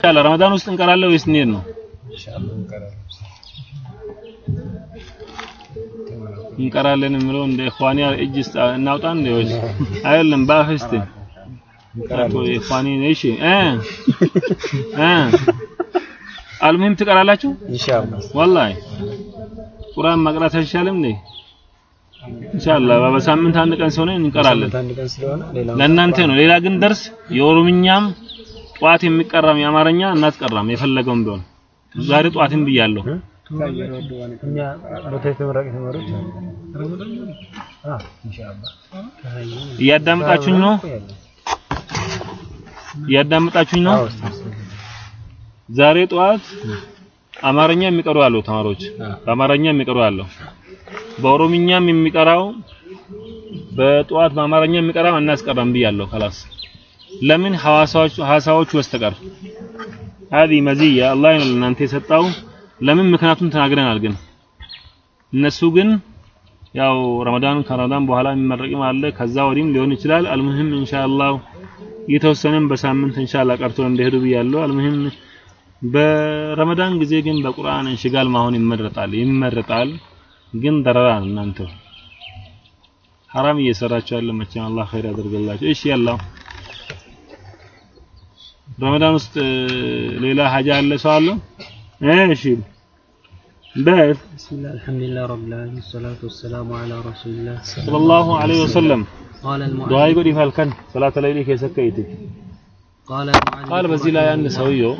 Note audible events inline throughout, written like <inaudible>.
ኢንሻአላህ ረመዳን ውስጥ እንቀራለን ወይስ እንሄድ ነው? እንቀራለን። የምለው እንደ ኢኽዋኒ እጅ እናውጣ እንደ ወይስ አይደለም? እስቲ አቶ ኢኽዋኒ እሺ እ እ አልሙሂም ትቀራላችሁ? ኢንሻአላህ ወላሂ ቁርአን መቅራት አይሻልም እንዴ? ኢንሻአላህ በሳምንት አንድ ቀን ሲሆን እንቀራለን። ለእናንተ ነው። ሌላ ግን ደርስ የኦሮምኛም ጠዋት የሚቀራም የአማርኛ እናትቀራም የፈለገውም ቢሆን ዛሬ ጠዋትም ብያለሁ። እኛ ቦታ የተመረቀ ተማሪዎች አሉ። አዎ ኢንሻአላህ እያዳመጣችሁኝ ነው? እያዳመጣችሁኝ ነው? አዎ ኡስታዝ። ዛሬ ጠዋት አማርኛ የሚቀሩ ያለው ተማሪዎች አዎ። በአማርኛ የሚቀሩ ያለው በኦሮምኛም የሚቀራው በጠዋት በአማርኛ የሚቀራው እናስቀራም ብያለሁ። خلاص ለምን ሐዋሳዎች ሐዋሳዎቹ በስተቀር هذه مزية الله ነው ለእናንተ የሰጣው ለምን ምክንያቱም ተናግረናል። ግን እነሱ ግን ያው ረመዳን ከረመዳን በኋላ የሚመረቅም አለ ከዛ ወዲህም ሊሆን ይችላል። አልሙሂም ኢንሻአላህ የተወሰነም በሳምንት ኢንሻአላህ ቀርቶ እንደሄዱ ብያለሁ። አልሙሂም በረመዳን ጊዜ ግን በቁርአን እንሽጋል ማሆን ይመረጣል ይመረጣል። ግን ደረራ ነው እናንተ ሐራም እየሰራችሁ ያለ መቼም አላህ ኸይር ያደርግላችሁ። እሺ ያላ ረመዳን ውስጥ ሌላ ሀጃ አለ ሰው አለ? እሺ በል بسم الله الحمد لله رب العالمين الصلاة والسلام على رسول الله ሰለላሁ ዐለይሂ ወሰለም قال ዱዓ المؤلف ይጎድ ይፈልከን ሰላተ ለይሊ ከሰከይት قال المؤلف ቃል በዚህ ላይ አንድ ሰውየው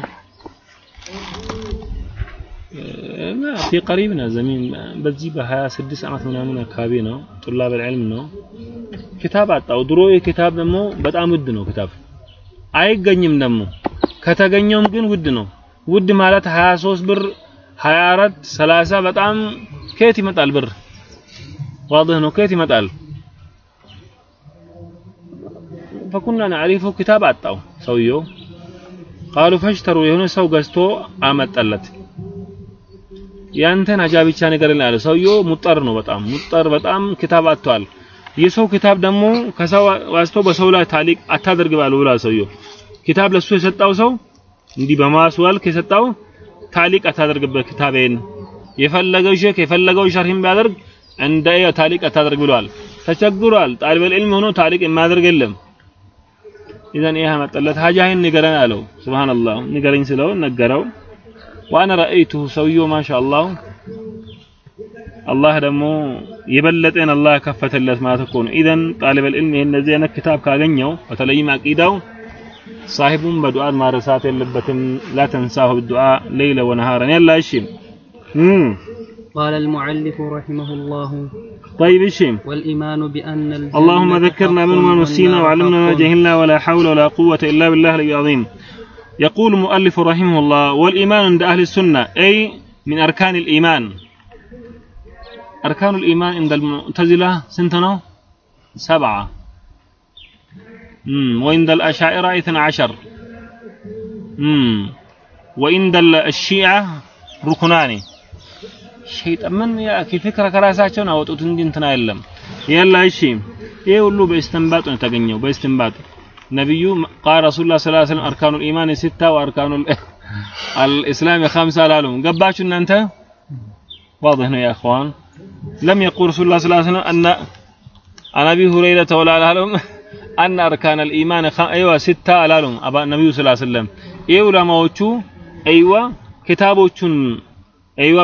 ما في قريبنا زمين በዚህ በ26 ዓመት ምናምን አካባቢ ነው ጡላብ العلم ነው ኪታብ አጣው ድሮ የኪታብ ደግሞ በጣም ውድ ነው ኪታብ አይገኝም ደግሞ ከተገኘውም ግን ውድ ነው። ውድ ማለት 23 ብር 24 30 በጣም ከየት ይመጣል ብር? ዋضح ነው ከየት ይመጣል? فكنا نعرفه كتاب አጣው ሰውየው ቃሉ ፈሽተሩ የሆነ ሰው ገዝቶ አመጣለት። ያንተን አጃ ነገር ላይ አለ ሙጠር ነው በጣም ሙጠር በጣም ክታብ አጥቷል። የሰው ክታብ ደግሞ ከሰው ዋስቶ በሰው ላይ ታሊቅ አታደርግ ባለው ብላ ሰውየው ክታብ ለሱ የሰጣው ሰው እንዲህ በማስዋልክ የሰጣው ታሊቅ አታደርግበት ክታቤን የፈለገው ሼክ የፈለገው ሸርህም ቢያደርግ እንደ ታሊቅ አታደርግ ብሏል። ተቸግሯል። ጣልበል ዒልም ሆኖ ታሊቅ የማያደርግ የለም። ኢዘን ይህ መጠለት ሀጃህን ንገረን አለው። ሱብሃንአላህ ንገረኝ ስለው ነገረው። ዋና ረአይቱሁ ሰውየው ማሻአላህ አላህ ደግሞ የበለጠን አላህ ከፈተለት ማለት እኮ ነው። ኢዘን ጣሊበል ዒልም ይሄን እንደዚህ አይነት ክታብ ካገኘው በተለይም አቂዳው صاحب بدعاء مارسات اللبة لا تنساه بالدعاء ليلا ونهارا. يلا اشم قال المعلف رحمه الله. طيب اشم والإيمان بأن اللهم ذكرنا مما نسينا وعلمنا ما جهلنا ولا حول ولا قوة إلا بالله العظيم. يقول المؤلف رحمه الله والإيمان عند أهل السنة أي من أركان الإيمان. أركان الإيمان عند المعتزلة سنتنا سبعة. مم. وعند الأشاعرة اثنا عشر مم. وعند الشيعة ركنان ሸይጣን ምን ያኪ ፍክረ ከራሳቸውን አወጡት እንጂ እንትና የለም የላ እሺ ይሄ ሁሉ በእስትንባጥ ነው የተገኘው በእስትንባጥ ነብዩ ቃል ረሱላህ ሰለላሁ ዐለይሂ ወሰለም አርካኑል ኢማን ሲታ ወአርካኑል <laughs> الاسلام خمسه አላሉም ገባችሁ እናንተ واضح ነው يا اخوان لم يقول رسول الله صلى الله عليه وسلم ان عن ابي هريره ولا አላሉም ان اركان الايمان خ... ايوه سته አላሉም አባ ነብዩ ሰለላሁ ዐለይሂ ወሰለም ይሄ ዑለማዎቹ አይዋ ክታቦቹን አይዋ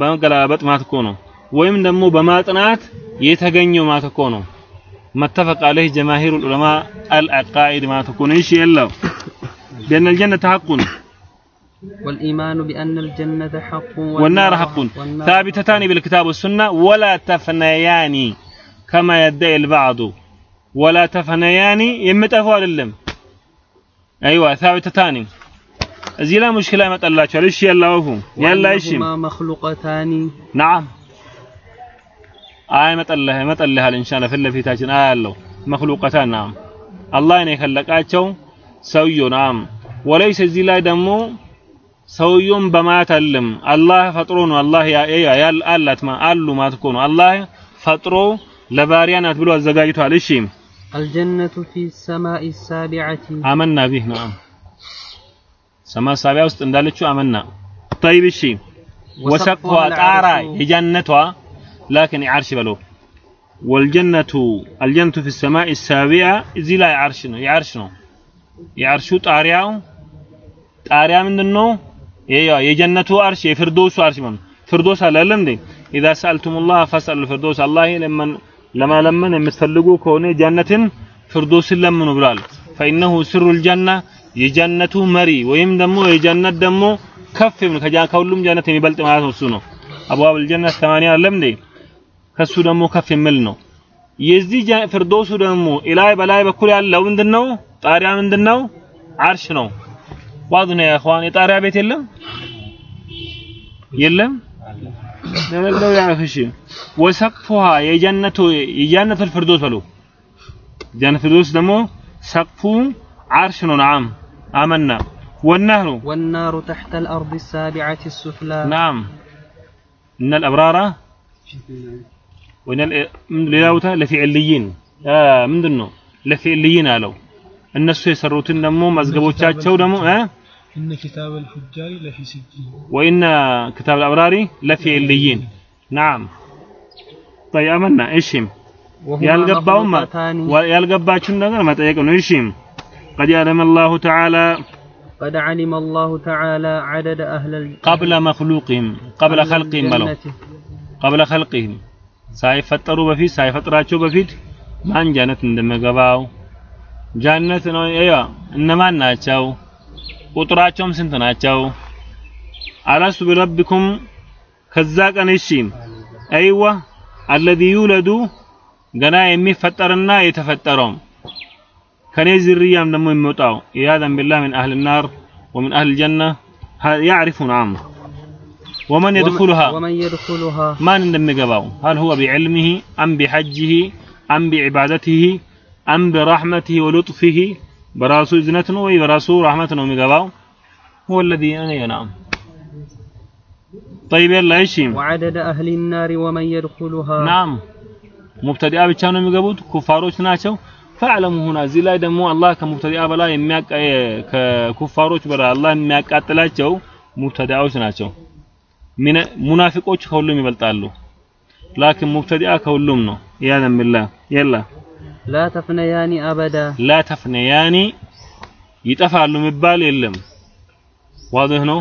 በመገላበጥ ማለት እኮ ነው ወይም ደግሞ በማጥናት የተገኘው ማለት እኮ ነው متفق عليه جماهير العلماء العقائد ما تكون ايش يلا بأن الجنة حق والإيمان بأن الجنة حق والنار حق والنار ثابتتان بالكتاب والسنة ولا تفنيان كما يدعي البعض ولا تفنياني يمتفوا للم أيوة ثابتة تاني زيلا مشكلة ما تقلع شو ليش يلا وهم يلا إيش ما مخلوق تاني نعم. آية ما تقلع ما تقلع إن شاء الله في اللي في تاجن آية مخلوق تاني نعم الله إني خلق أشوا سويو نعم وليس زيلا دمو سويون بما تعلم الله فطرون الله يا يا يا الله ما الله ما تكون الله فطرو لباريان أتبلو الزجاجي تعلشيم الجنة في السماء السابعة አመና ቢህ ናም ሰማይ ሳቢያ ውስጥ እንዳለችው አመና طيب እሺ ወሰቅፏ ጣራ የጀነቷ ላኪን የዓርሽ በለው ወልጀነቱ አልጀነቱ ፊ ሰማይ ሳቢያ እዚህ ላይ ዓርሽ ነው የዓርሽ ነው የዓርሹ ጣሪያው ጣሪያ ምንድን ነው የጀነቱ ዓርሽ የፍርዶሱ ዓርሽ ማለት ፍርዶስ አለ አይደል እንዴ ኢዛ ሰአልቱሙላህ ፈስአሉ ፍርዶስ አላህ ለመን ለማለመን የምትፈልጉ ከሆነ ጀነትን ፍርዶስን ለምኑ ብሏል። ፈኢነሁ ስሩል ጀና የጀነቱ መሪ ወይም ደግሞ የጀነት ደግሞ ከፍ ከሁሉም ጀነት የሚበልጥ ማለት ነው። እሱ ነው አብዋብል ጀነት ሰማንያ አይደለም እንዴ? ከሱ ደግሞ ከፍ የሚል ነው። የዚህ ፍርዶሱ ደግሞ ኢላይ በላይ በኩል ያለው ምንድነው? ጣሪያ ምንድነው? አርሽ ነው። ዋድነ ያ ኢኽዋን የጣሪያ ቤት የለም የለም نملو يعرف الشيء وسقفها يجنة يجنة الفردوس له جنة الفردوس دمو سقف عرش نعم. آمنا. والنهر. والنار تحت الأرض السابعة السفلى. نعم. إن الأبرار وإن الإلاوة لفي عليين آه من دنو؟ لفي عليين قالوا الناس يسروتن دمو مزقبوتشاتشو دمو آه؟ إن كتاب الفجار لفي سجين وإن كتاب الأبرار لفي عليين نعم طيب أمنا إيشم ያልገባውም ያልገባችሁን ነገር መጠየቅ ነው እሺ قد يعلم الله تعالى قد علم الله تعالى عدد أهل الجنة قبل مخلوقهم قبل خلقهم بلو قبل خلقهم ሳይፈጠሩ በፊት ሳይፈጥራቸው በፊት ማን ጃነት እንደሚገባው ጃነት ነው እያ እነማን ናቸው ቁጥራቸውም ስንት ናቸው አላስቱ ቢረቢኩም ከዛ ቀን እሺ አይዋ አለዚ ዩለዱ ገና የሚፈጠርና የተፈጠረው ከኔ ዝርያም ደግሞ የሚወጣው ኢያዘን ቢላህ ምን አህል ናር ومن أهل الجنة يعرف نعم ومن يدخلها ومن يدخلها ما እንደሚገባው هل هو بعلمه أم بحجه أم بعبادته أم برحمته ولطفه በራሱ እዝነት ነው ወይ በራሱ ረህመት ነው የሚገባው هو الذي أنا نعم طيب يلا ايش وعدد أهل النار ومن يدخلها نعم ሙብተዲአ ብቻ ነው የሚገቡት ኩፋሮች ናቸው ፈዕለሙ ሁና እዚህ ላይ ደግሞ አላህ ከሙብተዲአ በላይ የሚያቃ ከኩፋሮች በላይ አላህ የሚያቃጥላቸው ሙብተዲአዎች ናቸው ሙናፊቆች ከሁሉም ይበልጣሉ ላኪን ሙብተዲአ ከሁሉም ነው ያዘን ቢላህ የላ ላተፍነያኒ አበዳ ላተፍነያኒ ይጠፋሉ የሚባል የለም። ዋድህ ነው።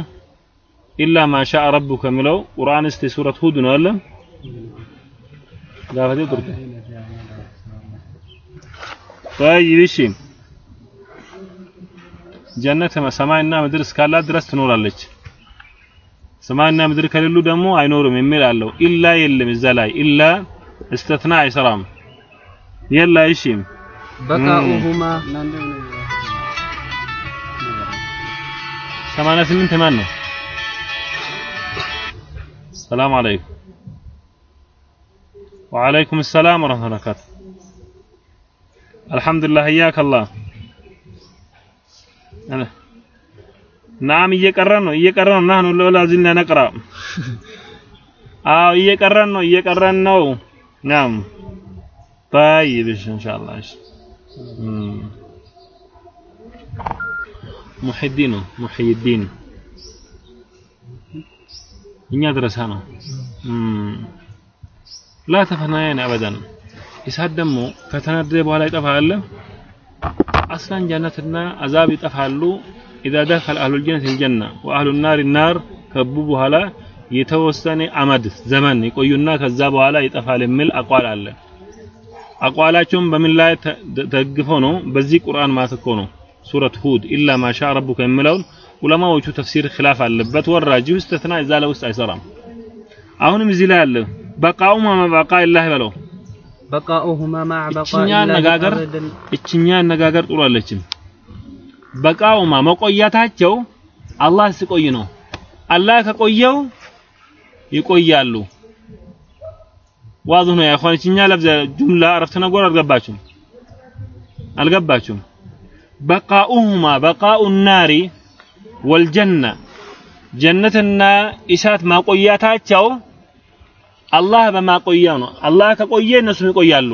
ኢላ ማሻ ረቡከ ከሚለው ቁርአን እስቲ ሱረት ሁድ ነው አለ ጋፈቴ ቁርጥ طيب እሺ ጀነት ሰማይና ምድር እስካላት ድረስ ትኖራለች። ሰማይና ምድር ከሌሉ ደግሞ አይኖርም የሚል አለው። ኢላ የለም እዛ ላይ ኢላ እስተትና አይሰራም። የላ እሺ بقاؤهما ሰማንያ ስምንት ማን ነው ሰላም አለይኩም وعليكم السلام ورحمة الله وبركاته الحمد لله حياك الله أنا نعم እየቀረን ነው እየቀረን ነው نحن لولا زلنا نقرأ <laughs> አዎ እየቀረን ነው እየቀረን ነው نعم طيب ان شاء الله ايش محي الدين محي الدين እኛ ድረሳ ነው ላ ተፈናያን አበደን ኢሳት ደግሞ ከተነደደ በኋላ ይጠፋል አስላን ጀነትና አዛብ ይጠፋሉ ኢዛ ደኸለ አህሉል ጀነት አልጀና ወአህሉ ናር ናር ከቡ በኋላ የተወሰነ አመድ ዘመን ይቆዩና ከዛ በኋላ ይጠፋል የሚል አቋል አለ አቋላቸውም በምን ላይ ተደግፎ ነው? በዚህ ቁርአን ማተኮር ነው። ሱረት ሁድ ኢላ ማሻ ረቡከ የሚለውን ዑለማዎቹ ተፍሲር ኺላፍ አለበት። ወራጂው እስተትና እዛ ላይ አይሰራም። አሁንም እዚህ ላይ አለ በቃኡ ማማባቃ ኢላህ በለው በቃኡሁማ ማዕበቃ እችኛ እችኛ አነጋገር ጥሩ አለችም። በቃኡማ መቆየታቸው አላህ ሲቆይ ነው። አላህ ከቆየው ይቆያሉ። ዋዝ ነው ያ ኹዋንችኛ ለብዘ ጁምላ አረፍተ ነገር አልገባችሁም አልገባችሁም በቃኡሁማ በቃኡ ናሪ ወልጀና ጀነትና ኢሳት ማቆያታቸው አላህ በማቆያ ነው። አላህ ከቆየ እነሱም ይቆያሉ።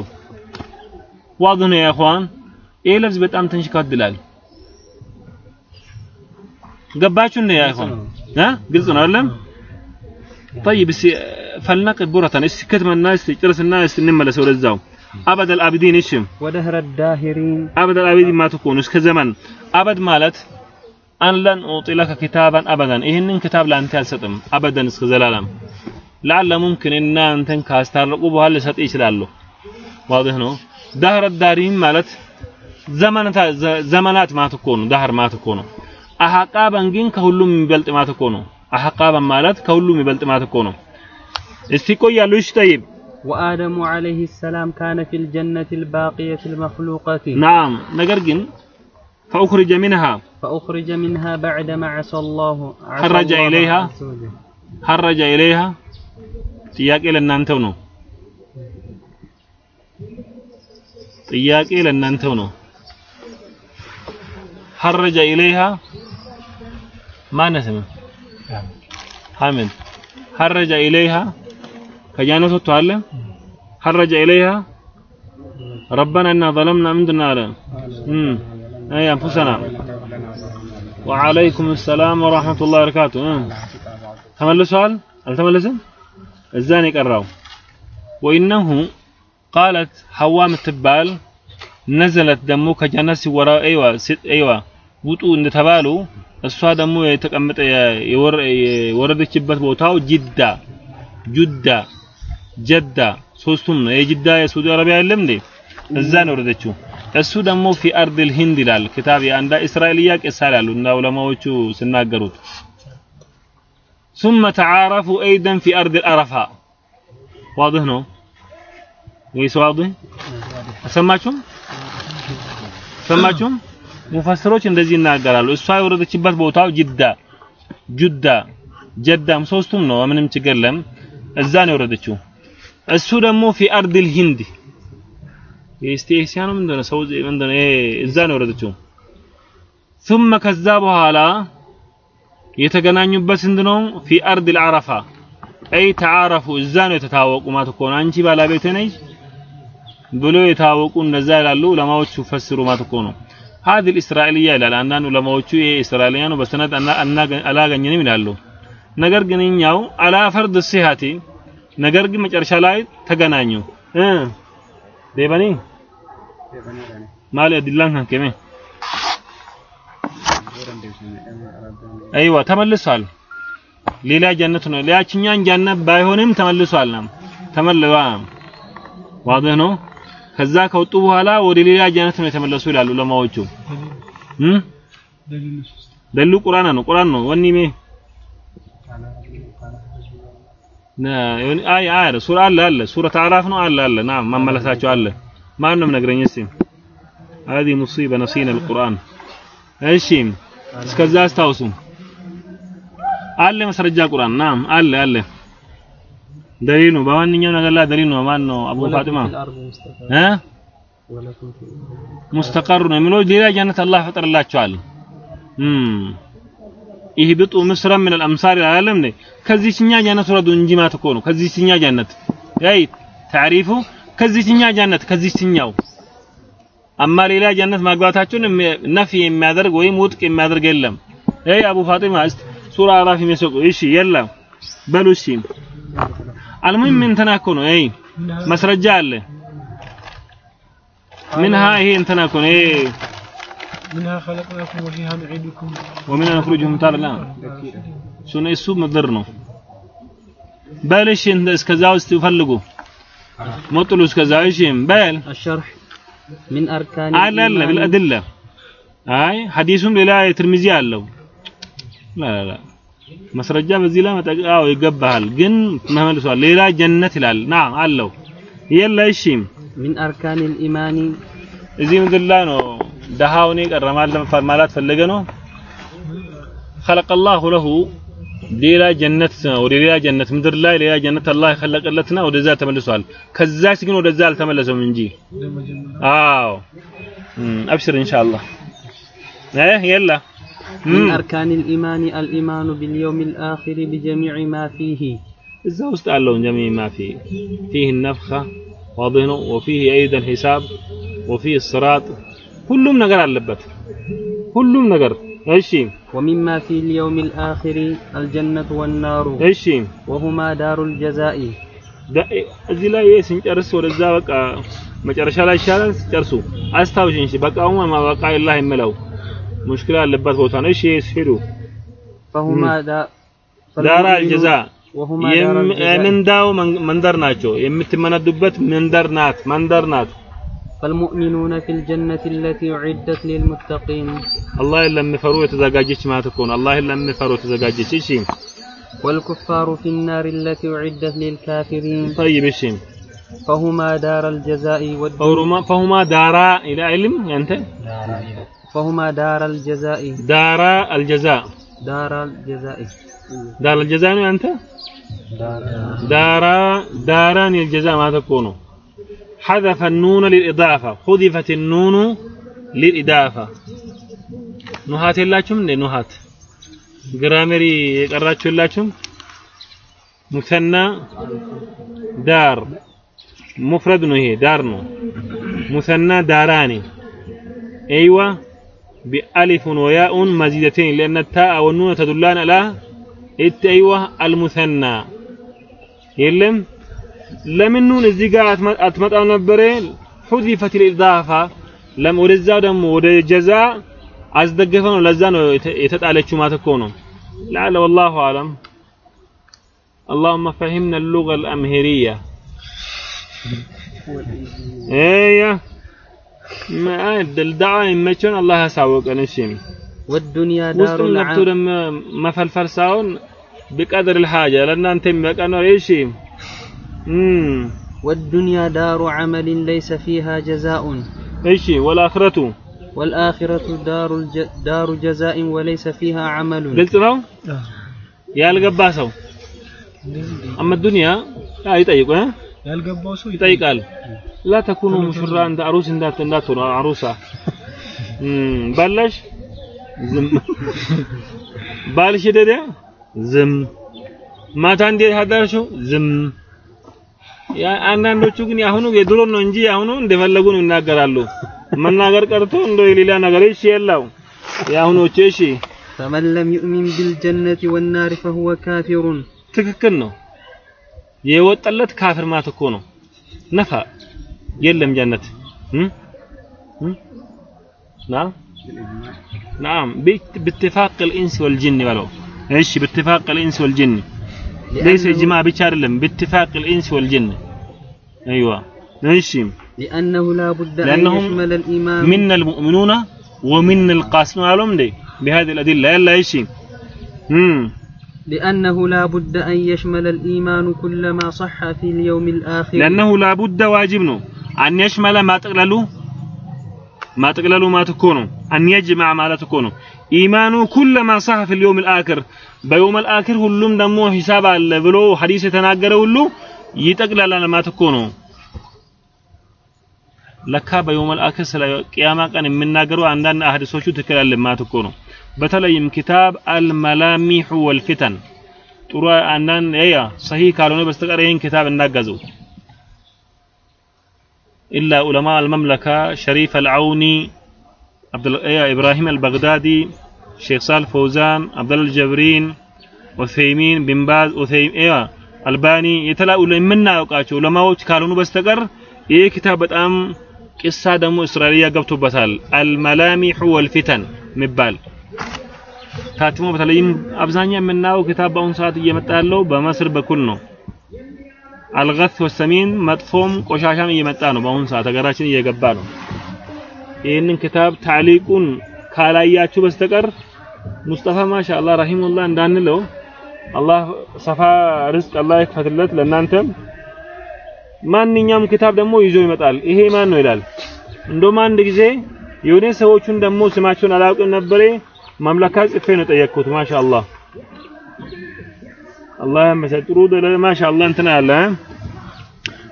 ዋዝ ነው ያ ይሄ ለብዝ በጣም ተንሽካድላል። ገባችሁ ነው ያ ግልጽ ነው አይደለም? طيب ፈልነቅ ቡረተን። እስቲ ክትመና እስቲ ጭርስና እስቲ እንመለስ ወደዛው። አበድ አልአብዲን እሺ። ودهر الداهرين أبد الآبدين ما تكون እስከ ዘመን። አበድ ማለት أنا لن أعطي لك كتابا أبدا ይህንን ክታብ ለአንተ አልሰጥም። أبدا እስከ ዘላለም። ለአለ ሙምኪን እናንተን ካስታረቁ በኋላ ልሰጥ ይችላሉ። ዋድህ ነው። ዳህረ ዳሪን ማለት ዘመናት ማለት እኮ ዳህር ማለት አሐቃበን ግን ከሁሉም የሚበልጥ ማለት አሐቃበን ማለት ከሁሉም የሚበልጥ ማለት እስቲ ቆያሉ እሺ ጠይብ وآدم عليه السلام كان في الجنة الباقية المخلوقة ናም ነገር ግን فأخرج منها فأخرج منها بعدما عصى الله عصى خرج الله إليها عز وجل. ሐረጀ ኢለይሃ ጥያቄ ለእናንተው ነው ጥያቄ ለእናንተው ነው ሐረጀ ኢለይሃ ማነስ ነው ሐሚድ ሐረጀ ኢለይሃ ከጃነት ወጥቷል ሐረጀ ኢለይሃ ربنا إنا ظلمنا ምንድነው አለ እም አይ አንፉሰና وعليكم السلام ورحمة الله وبركاته እም ተመልሷል አልተመለሰም እዛ ነው የቀራው ወኢነሁ ቃለት ሐዋ የምትባል ነዘለት ደግሞ ከጀነት ሲወራ አይዋ አይዋ ውጡ እንደተባሉ እሷ ደግሞ የተቀመጠ የወረደችበት ቦታው ጅዳ ጁዳ ጀዳ ሶስቱም ነው የጅዳ የሳውዲ አረቢያ የለም እንዴ እዛ ነው የወረደችው እሱ ደግሞ ፊ አርድል ሂንድ ይላል ክታብ የአንዳ እስራኤልያ ቄሳ ይላሉ እና ዑለማዎቹ ሲናገሩት ثم تعارفوا أيضا في أرض الأرفاء واضح نو ليس واضح ሰማችሁም ሰማችሁም ሙፈስሮች እንደዚህ ይናገራሉ እሷ የወረደችበት ቦታው ጅዳ ጁዳ ጀዳም ሶስቱም ነው ምንም ችግር የለም እዛ ነው የወረደችው እሱ ደግሞ ፊ አርድል ሂንድ የስቲ ኤሲያ ነው ምንድነው ሰው ምንድነው እዛ ነው የወረደችው ثم ከዛ በኋላ የተገናኙበት ስንት ነው ፊ አርድ አልዓረፋ አይ ተዓረፉ እዛ ነው የተታወቁ ማለት እኮ ነው አንቺ ባለቤቴ ነሽ ብሎ የታወቁ እንደዛ ይላሉ ዑለማዎቹ ፈስሩ ማለት እኮ ነው هذه الاسرائيليه ይላል አንዳንድ ዑለማዎቹ ይሄ እስራኤልያ ነው በሰነድ አላገኘንም ይላሉ ነገር ግን እኛው አላ ፈርድ ሲሃቲ ነገር ግን መጨረሻ ላይ ተገናኙ። ደበኒ ማለ ዲላን ከመ አይዋ ተመልሷል። ሌላ ጀነት ነው። ሌላችኛን ጀነት ባይሆንም ተመልሷል ተመልዋ ዋضح ነው። ከዛ ከወጡ በኋላ ወደ ሌላ ጀነት ነው የተመለሱ ይላሉ ለማዎቹ ደሉ ቁርአን ነው ቁርአን ነው። ወኒሜ አይ አይ ሱራ አለ አለ ሱረተ አዕራፍ ነው አለ አለ ናም መመለሳቸው አለ ማን ነው ነገረኝ እስቲ هذه مصيبة نسينا القرآن እሺ እስከዛ አስታውሱ አለ መስረጃ ቁርአን ናም አለ አለ ደሊል ነው በማንኛውም ነገር ላይ ደሊል ነው ማን ነው አቡ ፋጢማ እ ሙስተቀሩ ነው የሚለው ሌላ ጀነት አላህ ፈጠረላቸዋል ይህ ብጡ ምስረ ምን አልአምሳር አላለም ነይ ከዚህኛ ጀነት ውረዱ እንጂ ማለት እኮ ነው። ከዚህኛ ጀነት አይ ታሪፉ ከዚህኛ ጀነት ከዚህኛው አማ ሌላ ጀነት ማግባታቸውን ነፍ የሚያደርግ ወይም ውድቅ የሚያደርግ የለም። አይ አቡ ፋጢማ እስቲ ሱራ አራፍ የሚሰቁ እሺ የለም በሉ እሺ አልሙሂም እንትና እኮ ነው። አይ መስረጃ አለ ምንሃ ይሄ እንትና እኮ ነው። منها خلقناكم وفيها نعيدكم ومنها نخرجهم تارة لا ሱነ እሱ ምድር ነው በልሽ እንደ እስከዛ ውስጥ ይፈልጉ ሞጥሉ እስከዛ እሺ በል الشرح من أركان አለ አለ الإيمان بالأدلة አይ ሐዲሱም ሌላ የትርሚዚ አለው ላ ላ ላ መስረጃ በዚህ ላይ መጠቃው ይገባሃል ግን መመልሷል ሌላ ጀነት ይላል ና አለው የለ እሺ من أركان الإيمان እዚህ ምድር ላይ ነው ደሃውን ቀረማል ማለት ፈለገ ነው خلق الله له ሌላ ጀነት ወደ ሌላ ጀነት ምድር ላይ ሌላ ጀነት አላህ የኸለቀለትና ወደዛ ተመልሷል ከዛች ግን ወደዛ አልተመለሰም እንጂ አዎ እም፣ አብሽር ኢንሻአላህ ايه يلا من እም፣ أركان الإيمان الإيمان باليوم الآخر بجميع ما فيه እዛ ውስጥ አለው جميع ما فيه فيه النفخة واضح ነው وفيه ايضا الحساب وفيه الصراط ሁሉም ነገር አለበት። ሁሉም ነገር እሺ። ወሚማ ፊል የውሚል አኺሪ አልጀነቱ ወናሩ እሺ። ወሁማ ዳሩል ጀዛኢ እዚህ ላይ ስንጨርስ ወደዛ በቃ መጨረሻ ላይ ይሻላል። ሲጨርሱ አስታውሽኝ። እሺ በቃ ሁማ ማበቃ ኢላ የምለው ሙሽኪላ ያለበት ቦታ ነው። እሺ ሂዱ። ፈሁማ ዳራ አልጀዛ የምንዳው መንደር ናቸው። የምትመነዱበት መንደር ናት መንደር ናት። فالمؤمنون في الجنة التي أعدت للمتقين. الله إلا مفروة يتزاجج ما تكون. الله إلا مفروة يتزاجج شيء والكفار في النار التي أعدت للكافرين. طيب شيء فهما دار الجزاء والدنيا فهما, فهما دار إلى علم؟ أنت؟ فهما دار الجزاء. دار الجزاء. دار الجزاء. دار الجزاء يعني أنت؟ دار دار دارا الجزاء ما تكونه حذف النون للإضافة حذفت النون للإضافة ኑሃት የላችሁም እንዴ ኑሃት ግራመሪ የቀራችሁ የላችሁም ሙሰና ዳር ሙፍረድ ነው ይሄ ዳር ነው ሙሰና ዳራኒ ايوه بألف وياء مزيدتين لأن التاء والنون تدلان على إت أيوه المثنى የለም ለምን ኑን እዚህ ጋር አትመ- አትመጣም ነበረ ሁዚፈት ልኢዳፋ ለም ወደዛው ደግሞ ወደ ጀዛ አስደገፈ ነው ለዛ ነው የተ- የተጣለችው ማለት እኮ ነው لعل والله أعلم اللهم فهمنا اللغة الأمهرية ايه ما الدعوة يمشون الله يساوق نشيم والدنيا دار ውስጡን ገብቶ العام ደግሞ መፈልፈል ሳይሆን ቢቀድር الحاجة ለእናንተ የሚበቃ ነው እሺ مم. والدنيا دار عمل ليس فيها جزاء. إيش والآخرة؟ والآخرة دار الج... دار جزاء وليس فيها عمل. قلت له يا القباسو أما الدنيا؟ لا يطيق ها؟ يطيق قال. لا تكونوا مشرا عند عروس ذات ذات عروسة. بلش؟ زم. <laughs> بالش ده زم. ما تندي هذا شو؟ زم. አንዳንዶቹ ግን ያሁኑ የድሮ ነው እንጂ ያሁኑ እንደፈለጉ ነው ይናገራሉ መናገር ቀርቶ እንደው የሌላ ነገር እሺ የለው ያሁኖቹ እሺ فمن لم يؤمن بالجنة والنار فهو كافر ትክክል ነው የወጣለት ካፍር ማለት እኮ ነው ነፋ የለም ጀነት እም? እም? ናም ናም بات- باتفاق الانس والجن በለው እሺ باتفاق الانس والجن ليس لأنه, اجماع ብቻ አይደለም باتفاق الانس والجن أيوة. نشم لأنه لا بد أن يشمل الإمام. منا المؤمنون ومن القاسمون عليهم دي بهذه الأدلة. يلا يشم لأنه لا بد أن يشمل الإيمان كل ما صح في اليوم الآخر. لأنه لا بد واجبنا أن يشمل ما تقلله ما تقلله ما تكونه أن يجمع ما لا تكونه إيمان كل ما صح في اليوم الآخر. بيوم الآخر هلوم دمو حساب الله بلو حديث تناقره هلو. ይጠቅላላል ማለት እኮ ነው ለካ በየውም አልአክር ስለ ቅያማ ቀን የምናገረው አንዳንድ አህዲሶቹ ትክክል አለ ማለት እኮ ነው በተለይም ኪታብ አልመላሚሑ ወልፊተን ጥሩ አንዳንድ ያ ሰሂህ ካልሆነ በስተቀር ይህን ኪታብ እናገዘው ኢላ ዑለማ አልመምለካ ሸሪፍ አልዓውኒ አብዱል ኢብራሂም አልበግዳዲ ሼክ ሳል ፈውዛን አብዱል ጀብሪን ዑሰይሚን ቢን ባዝ ዑሰይም ያ አልባኒ የተለያዩ የምናውቃቸው ዑለማዎች ካልሆኑ በስተቀር ይህ ኪታብ በጣም ቂሳ ደግሞ እስራኤልያ ገብቶበታል። አልመላሚሑ ወልፊተን የሚባል ታትሞ በተለይም አብዛኛው የምናየው ኪታብ በአሁኑ ሰዓት እየመጣ ያለው በመስር በኩል ነው። አልገት ወሰሚን መጥፎም ቆሻሻም እየመጣ ነው በአሁኑ ሰዓት ሀገራችን እየገባ ነው። ይህንን ኪታብ ታዕሊቁን ካላያችሁ በስተቀር ሙስጠፋ ማሻአላህ ረሂሙላህ እንዳንለው አላህ ሰፋ ርዝቅ አላህ ይክፈትለት ለእናንተም። ማንኛውም ኪታብ ደግሞ ይዞ ይመጣል። ይሄ ማን ነው ይላል? እንደውም አንድ ጊዜ የሆነ ሰዎቹን ደግሞ ስማቸውን አላውቅም ነበረ። ማምለካ ጽፌ ነው ጠየቅኩት ማሻአላህ አላህ መሰጥሩ ማሻአላህ እንትና አለ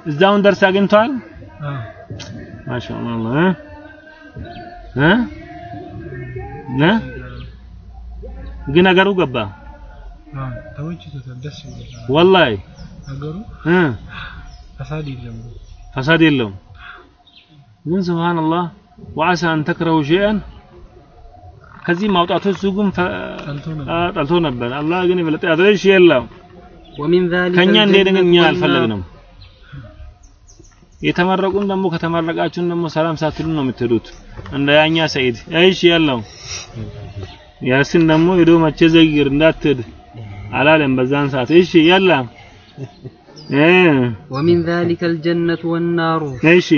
እዛውን ደርስ አግኝቷል? ማሻአላህ እ? እ? ግን አገሩ ገባ ተመችቶታል። ደስ ይላል። ወላሂ ነገሩ እ ፈሳድ የለም ፈሳድ የለውም። ግን ስብሃንአላህ ወአሳ አንተክረሁን ሸይአን ከዚህ ማውጣቶች ሱጉም ጠልቶ ነበር። አላህ ግን የበለጠ ያደረሽ የለም ከኛ እንደደገኛ አልፈለግንም። የተመረቁም ደግሞ ከተመረቃችሁን ደግሞ ሰላም ሳትሉ ነው የምትሄዱት። እንደ ያኛ ሰይድ እሺ ያለው ያስን ደግሞ ሄዶ መቼ ዘይር እንዳትሄድ አላለም በዛን ሰዓት። እሺ ያላ <laughs> እ ومن ذلك الجنة والنار እሺ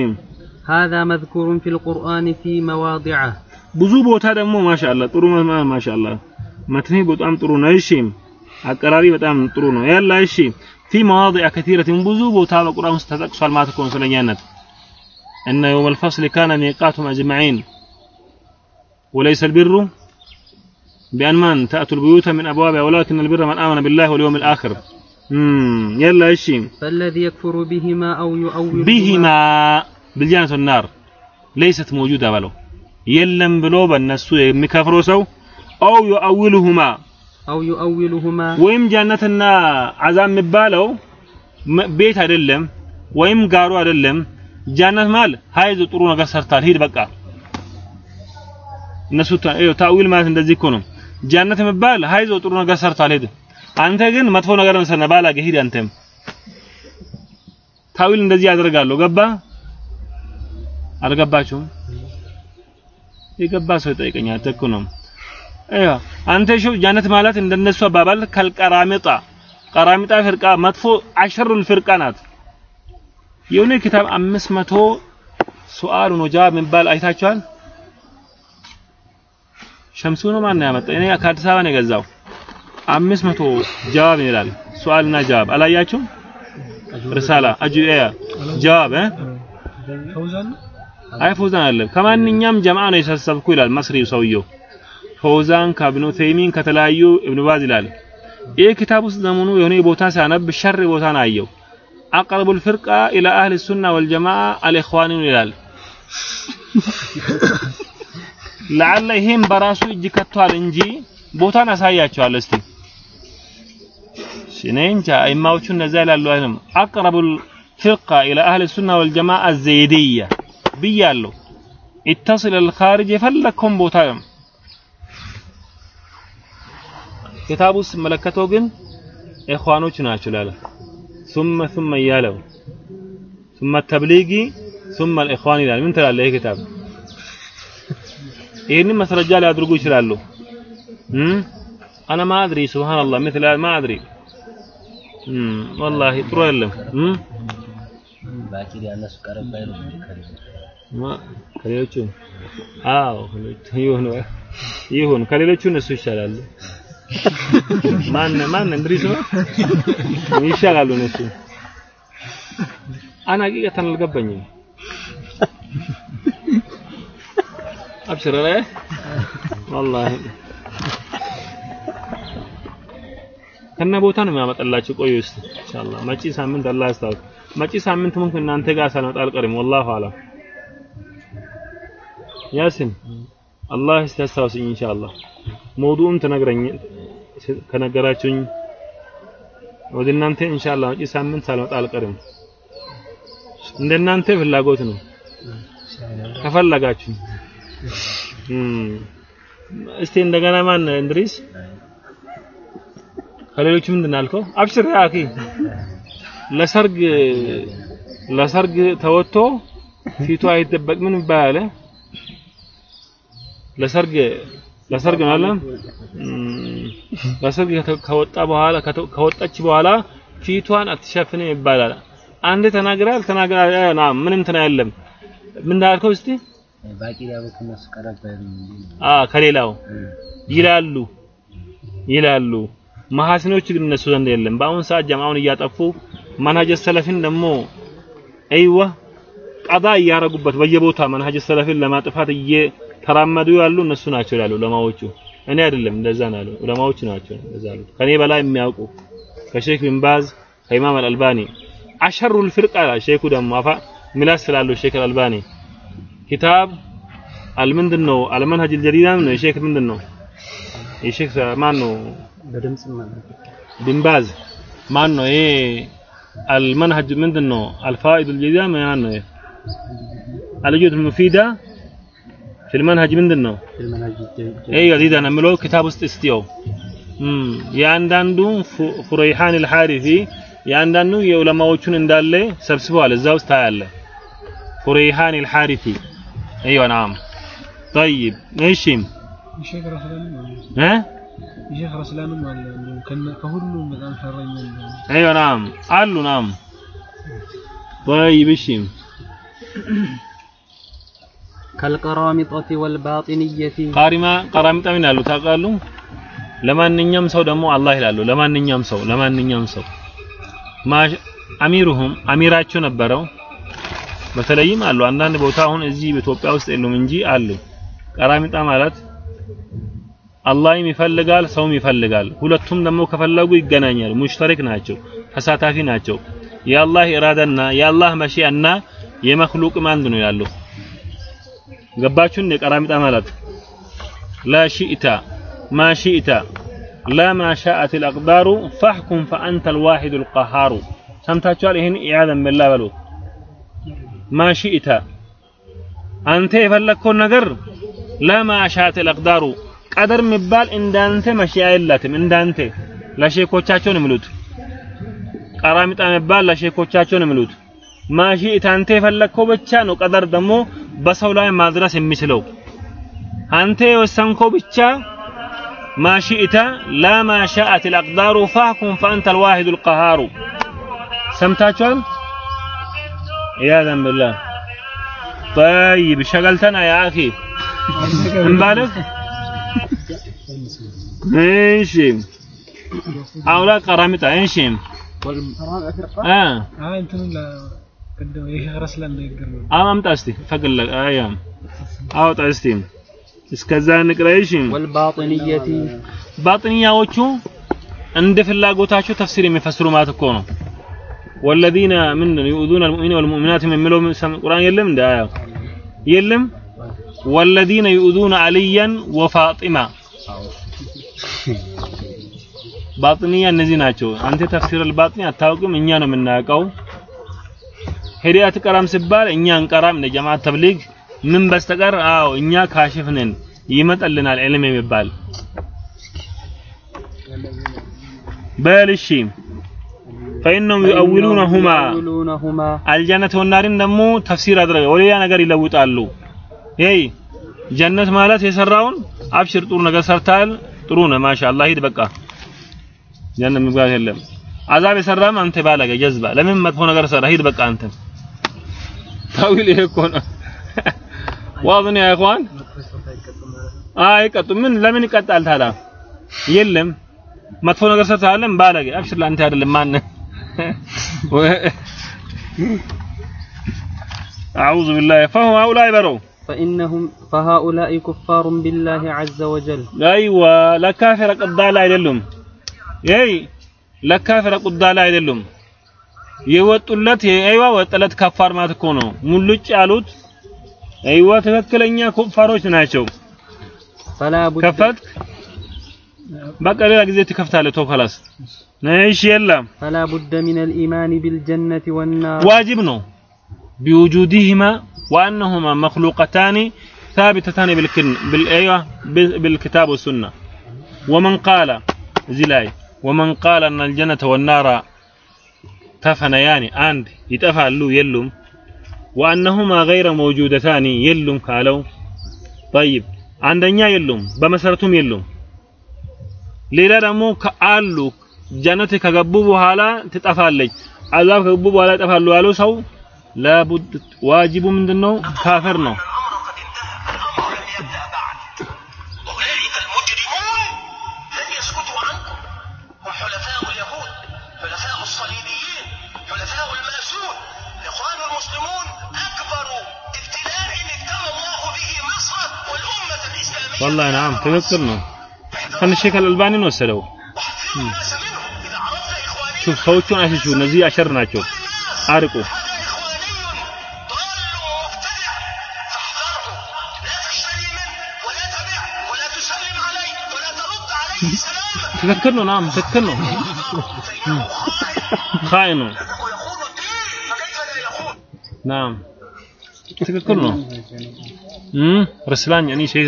هذا مذكور في القرآن في مواضعه ብዙ ቦታ ደግሞ ማሻአላ ጥሩ ማ- ማሻአላ መትኒ በጣም ጥሩ ነው። እሺ አቀራሪ በጣም ጥሩ ነው። ያላ እሺ في مواضع كثيرة ብዙ ቦታ በቁርአን ውስጥ ተጠቅሷል ማለት እኮ ነው ስለኛነት أن يوم الفصل كان ميقاتهم أجمعين وليس البر بأن من تأتوا البيوت من أبوابها ولكن البر من آمن بالله واليوم الآخر امم يلا ايش فالذي يكفر بهما أو يؤول بهما بالجنة والنار ليست موجودة بلو يلم بلو بالنسو يمكفرو سو أو يؤولهما أو يؤولهما ወይም ጀነትና አዛብ የሚባለው መ- ቤት አይደለም ወይም ጋሩ አይደለም። ጀነት ማል ሀይዝ ጥሩ ነገር ሰርታል ሂድ በቃ እነሱ ታ- ይኸው ታዊል ማለት እንደዚህ እኮ ነው። ጀነት የሚባል ሀይዝ ጥሩ ነገር ሰርታል ሂድ። አንተ ግን መጥፎ ነገር መሰለህ ባላገ ሂድ አንተም ታዊል እንደዚህ ያደርጋለሁ። ገባ አልገባችሁም? የገባ ሰው ይጠይቀኛል። ተኩ ነው አይዋ አንተ ሹፍ ጀነት ማለት እንደነሱ አባባል ከልቀራሚጣ ቀራሚጣ ፍርቃ መጥፎ አሸሩል ፍርቃ ናት። የሆነ ኪታብ አምስት መቶ ሱአል ወጃብ የሚባል አይታችኋል? ሸምሱ ነው ማን ነው ያመጣው? እኔ ከአዲስ አበባ ነው የገዛው። አምስት መቶ ጀዋብ ይላል። ሱአልና ጀዋብ አላያችሁም? ርሳላ አጅያ ጀዋብ? አይ ፈውዛን አለ ከማንኛውም ጀማዓ ነው የሰበሰብኩ ይላል መስሪው ሰውየው ፈውዛን ከብኑ ተይሚን ከተለያዩ እብኑ ባዝ ይላል። ይህ ኪታብ ውስጥ ዘመኑ የሆነ ቦታ ሲያነብ ሸር ቦታ ነው አየው። አቅረቡል ፍርቃ ኢላ አህል ሱና ወልጀማዓ አልኢኽዋኒን ይላል። ለዓለ ይሄም በራሱ እጅ ከቷል እንጂ ቦታን አሳያቸዋለሁ እስቲ እኔ እንጃ አይማዎቹ እንደዛ ይላሉ አይልም። አቅረቡል ፍርቃ ኢላ አህል ሱና ወልጀማዓ ዘይድያ ብያለሁ። ኢተሲል አልኻሪጅ የፈለግከውን ቦታ ኪታቡ ስመለከተው ግን ኢኽዋኖች ናቸው ላለ ثم ثم እያለው ثم التبليغي ثم الإخوان ይላል ምን ትላለህ ይሄ ኪታብ ይህንን መስረጃ ሊያድርጉ ይችላሉ እም انا ما ادري سبحان الله مثل ما ادري እም والله ጥሩ አይደለም እም ባኪር ያነሱ ቀረብ አይሉም ማ- ከሌሎቹ አዎ ከሌሎቹ ይሁን ይሁን ከሌሎቹ እነሱ ይሻላሉ ማን ማን እንድሪስ ነው ይሻላሉ እነሱ አና ሐቂቀተን አልገባኝም አብሽር ላይ والله ከነ ቦታ ነው የሚያመጣላችሁ ቆዩ እስቲ ኢንሻአላህ መጪ ሳምንት አላህ ያስታውቅ መጪ ሳምንት ምን እናንተ ጋር ሳልመጣ አልቀርም ወላሂ አላ ያሲን አላህ ያስታውስኝ ኢንሻአላህ መውዱኡን ትነግረኝ ከነገራችሁኝ ወደ እናንተ ኢንሻአላህ መጪ ሳምንት ሳልመጣ አልቀርም እንደናንተ ፍላጎት ነው ከፈለጋችሁ እም እስቲ እንደገና ማን እንድሪስ ከሌሎቹ ምንድን አልከው? አብሽር አኺ ለሰርግ ለሰርግ ተወጥቶ ፊቱ አይደበቅ ምን ይባላል? ለሰርግ ለሰርግ ነው ለሰርግ ከወጣ በኋላ ከወጣች በኋላ ፊቷን አትሸፍንም ይባላል። አንድ ተናግራል ና ምንም እንትን አይደለም። ምን እንዳልከው እስቲ ከሌላው ይላሉ ይላሉ። መሐሲኖች ግን እነሱ ዘንድ የለም። በአሁን ሰዓት ጀማውን እያጠፉ መንሀጀ ሰለፊን ደግሞ أيوا ቀዳ እያረጉበት በየቦታ መንሀጀ ሰለፊን ለማጥፋት እየተራመዱ ያሉ እነሱ ናቸው ይላሉ ዑለማዎቹ። እኔ አይደለም እንደዛ ነው ያሉ ዑለማዎቹ ናቸው እንደዛ ያሉት። ከኔ በላይ የሚያውቁ ከሼክ ቢን ባዝ ከኢማም አልአልባኒ። أشر الفرقة ሼኩ ደግሞ አፋ ሚላስ ስላለው ሼክ አልአልባኒ ኪታብ አልምንድን ነው አልመንሀጅ አልጀዲዳ ነው የሼክ ምንድን ነው የሼክ ማን ነው በድምጽ ማለት ቢን ባዝ ማን ነው ይሄ አልመንሀጅ ምንድን ነው አልፋኢድ አልጀዲዳ ማን ነው ይሄ አልጁድ ሙፊዳ ፊ ፊል መንሀጅ ምንድን ነው المنهج الج- ይሄ ገዲዳ ነው የምለው ክታብ ውስጥ እስቲው እም የአንዳንዱ ፉ- ፉረይሃን አልሐሪፊ የአንዳንዱ የዑለማዎቹን እንዳለ ሰብስበዋል እዛ ውስጥ ታያለ ፉረይሃን አልሐሪፊ ايوه نعم طيب እሺ የሼክ ረስላንም አለ እ የሼክ ረስላንም አለ እንደውም ከነ- ከሁሉም በጣም ሸረኛ እንደሆነ ايوه نعم አሉ نعم طيب እሺ كالقرامطة والباطنية ቃሪማ ቀራሚጣ ምን ያሉ ታውቃሉ ለማንኛውም ሰው ደግሞ አላህ ይላሉ ለማንኛውም ሰው ለማንኛውም ሰው ማሽ አሚሩሁም አሚራቸው ነበረው በተለይም አሉ አንዳንድ ቦታ አሁን እዚህ በኢትዮጵያ ውስጥ የሉም እንጂ አሉ። ቀራሚጣ ማለት አላህም ይፈልጋል ሰውም ይፈልጋል። ሁለቱም ደግሞ ከፈለጉ ይገናኛሉ ሙሽተሪክ ናቸው፣ ተሳታፊ ናቸው። የአላህ ኢራዳና የአላህ መሺያና የመክሉቅም አንድ ነው ያለው። ገባችሁን? የቀራሚጣ ማለት ላ ሺእታ ማ ሺእታ ላ ማ ሻአት ልአቅዳሩ ፈሕኩም ፈአንተ ልዋሒዱ ልቀሃሩ ሰምታችኋል። ይህን ኢያዘን ብላ በሉት ما شئت አንተ የፈለግከውን ነገር ለማ ሻት الأقدار ቀደር የሚባል እንዳንተ መሽያ የላትም እንዳንተ ለሼኮቻቸው ነው የሚሉት ቀራሚጣ የሚባል ለሼኮቻቸው ነው የሚሉት ማሺኢት አንተ የፈለግከው ብቻ ነው ቀደር ደግሞ በሰው ላይ ማድረስ የሚችለው አንተ የወሰንከው ብቻ ማሺኢተ ላ ማ ሻአት الأقدار فاحكم فأنت الواحد القهار ሰምታችኋል عياذا بالله طيب شغلتنا يا أخي እንባልህ እሺ አውላ ቀራሚጣ እሺ አ አይ እንትኑን ለቀደም የሼክ ረስላን ንግግር ነው አማምጣ እስቲ ፈቅለ አያ አውጣ እስቲ እስከዛ ንቅራ እሺ والباطنية ባጥንያዎቹ እንደ ፍላጎታቸው ተፍሲር የሚፈስሩ ማለት እኮ ነው ወለዚነ ምን ዩኡዙነ ልሙእሚኒን ወልሙእሚናት የሚለው ቁርአን የለም እንደ አያው የለም? ወለዚነ ዩኡዙነ አልያን ወፋጢማ። ባጥንያ እነዚህ ናቸው። አንተ ተፍሲር አልባጥኒ አታውቅም፣ እኛ ነው የምናውቀው። ሄዲያ ትቀራም ሲባል እኛ እንቀራም ለጀማዓ ተብሊግ ምን በስተቀር? አዎ እኛ ካሽፍ ነን። ይመጣልናል ዒልም የሚባል። በልሺ ፈኢነሁም ዩአዊሉነሁማ አልጀነት ወናሪን ደግሞ ተፍሲር አድረገ ወደ ነገር ይለውጣሉ። ይሄ ጀነት ማለት የሰራውን አብሽር፣ ጥሩ ነገር ሰርታል፣ ጥሩ ነው፣ ማሻአላህ ሂድ፣ በቃ ጀነት መግባት የለም። አዛብ የሰራም አንተ ባለገ ጀዝባ፣ ለምን መጥፎ ነገር ሰራ፣ ሂድ፣ በቃ አንተ ታዊል። ይሄ እኮ ነው ዋብን ያ ኢኽዋን አይቀጡም። ምን ለምን ይቀጣል ታዲያ? የለም መጥፎ ነገር ሰርተሃል፣ ባለገ አብሽር፣ ለአንተ አይደለም ማን أعوذ بالله فهو هؤلاء برو فإنهم فهؤلاء كفار بالله عز وجل أيوة لكافر قدال አይደሉም ይይ ለካፍረ ቁዳላ አይደሉም የወጡለት አይዋ ወጠለት ከፋር ማለት እኮ ነው ሙልጭ ያሉት አይዋ ትክክለኛ ኩፋሮች ናቸው فلا بد ከፈት በቃ ሌላ ጊዜ ትከፍታለህ ቶ خلاص እሺ የለም فلا بد من الإيمان بالجنة والنار واجب ነው بوجودهما وأنهما مخلوقتان ثابتتان بالكن بالأيوة بال- بالكتاب والسنة ومن قال زلاي ومن قال أن الجنة والنار تفنيان عند يتفعلوا يلم وأنهما غير موجودتان يلم قالوا طيب عندنا يلم بمسرتهم يلم ሌላ ደግሞ ከአሉ ጀነት ከገቡ በኋላ ትጠፋለች አዛብ ከገቡ በኋላ ይጠፋሉ ያለው ሰው ለቡድ ዋጅቡ ምንድነው ካፍር ነው أولئك المجرمون لن يسكتوا عنكم هم حلفاء اليهود حلفاء الصليبيين حلفاء الماسون الإخوان المسلمون أكبر ابتلاء ابتلى الله به مصر والأمة الإسلامية والله نعم ትክክል ነው ትንሽ ከአልባኒ ነው إخوانيا ሹፍ ሰዎቹን አይሽሹ እነዚህ አሸር ናቸው الناس አርቁ هذا إخواني ضال ومبتدع فاحذره لا تشتري منه ولا تبع ولا تسلم عليه ولا ترد عليه سلاما ትክክል ነው ናም ትክክል ነው فإنه خائن ኻይ ነው أنه يخون الدين فكيف لا يخون ናም ትክክል ነው እም ረስላን ያኒ ሼክ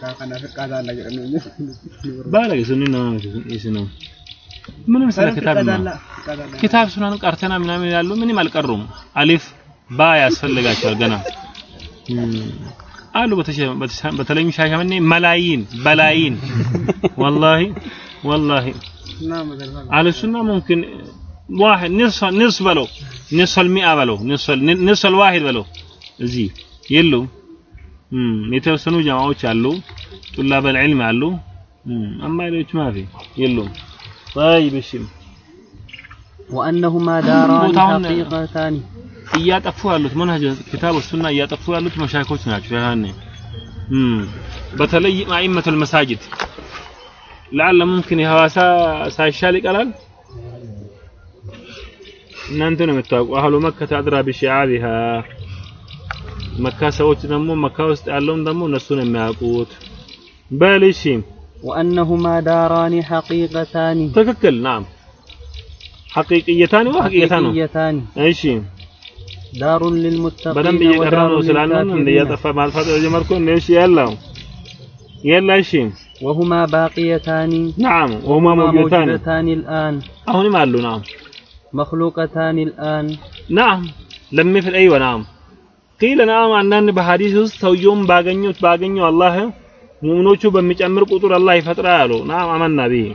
ነን ያኒ Nama kan nama segera namni garee ni nama firqaa ikhwaaniyootaan kana firqaa taa'aa jedhanii ባለገ ሱኒ ነው ይስኑ ምንም ስለ ኪታብ ነው ኪታብ ሱናን ቀርተና ምናምን ያሉ ምንም አልቀሩም አሊፍ ባ ያስፈልጋቸዋል ገና እም፣ አሉ በተሸ- በተሸ- በተለይም ሻሸመኔ መላይን በላይን ወላሂ ወላሂ nama galfaa على السنة ممكن واحد نصف نصف بلو نصف المئة بلو نصف نصف الواحد بلو زي يلو امم يتوسنوا جماعات አሉ طلاب العلم አሉ امم اما ሌሎች ما في يلو طيب እሺ وأنهما داران ቦታውን- حقيقتان እያጠፉ ያሉት መንሀጅ ኪታብ ሱና እያጠፉ ያሉት መሻይኮች ናቸው ያኔ امم በተለይ አኢመቱ المساجد لعل ممكن የሐዋሳ ሳይሻል ይቀራል እናንተ ነው የምታውቁ አህሉ መከተ አድራ ቢሺዓቢሃ መካ ሰዎች ደግሞ መካ ውስጥ ያለውን ደግሞ እነሱ ነው የሚያውቁት በል እሺ وأنهما داران حقيقتان ትክክል ናም ሐቂቅየታን ወሐቂቅየታን ነው حقيقيتان እሺ دار للمتقين በደንብ እየቀራ ነው ودار ስላለን እንደ للكافرين እያጠፋ ማልፋት ጀመርኩ እንደ እሺ ያለው የላ እሺ وهما باقيتان ናም ወማ وهما መውጁታን موجودتان الآن አሁንም አሉ ናም مخلوقتان الآن ናም ለሚፍል አይወ ናም ቂለ ናም አንዳንድ በሐዲስ ውስጥ ሰውየውም ባገኙት ባገኘው አላህ ሙእሚኖቹ በሚጨምር ቁጥር አላህ ይፈጥራል አሉ። ናም አመና ቢሂ።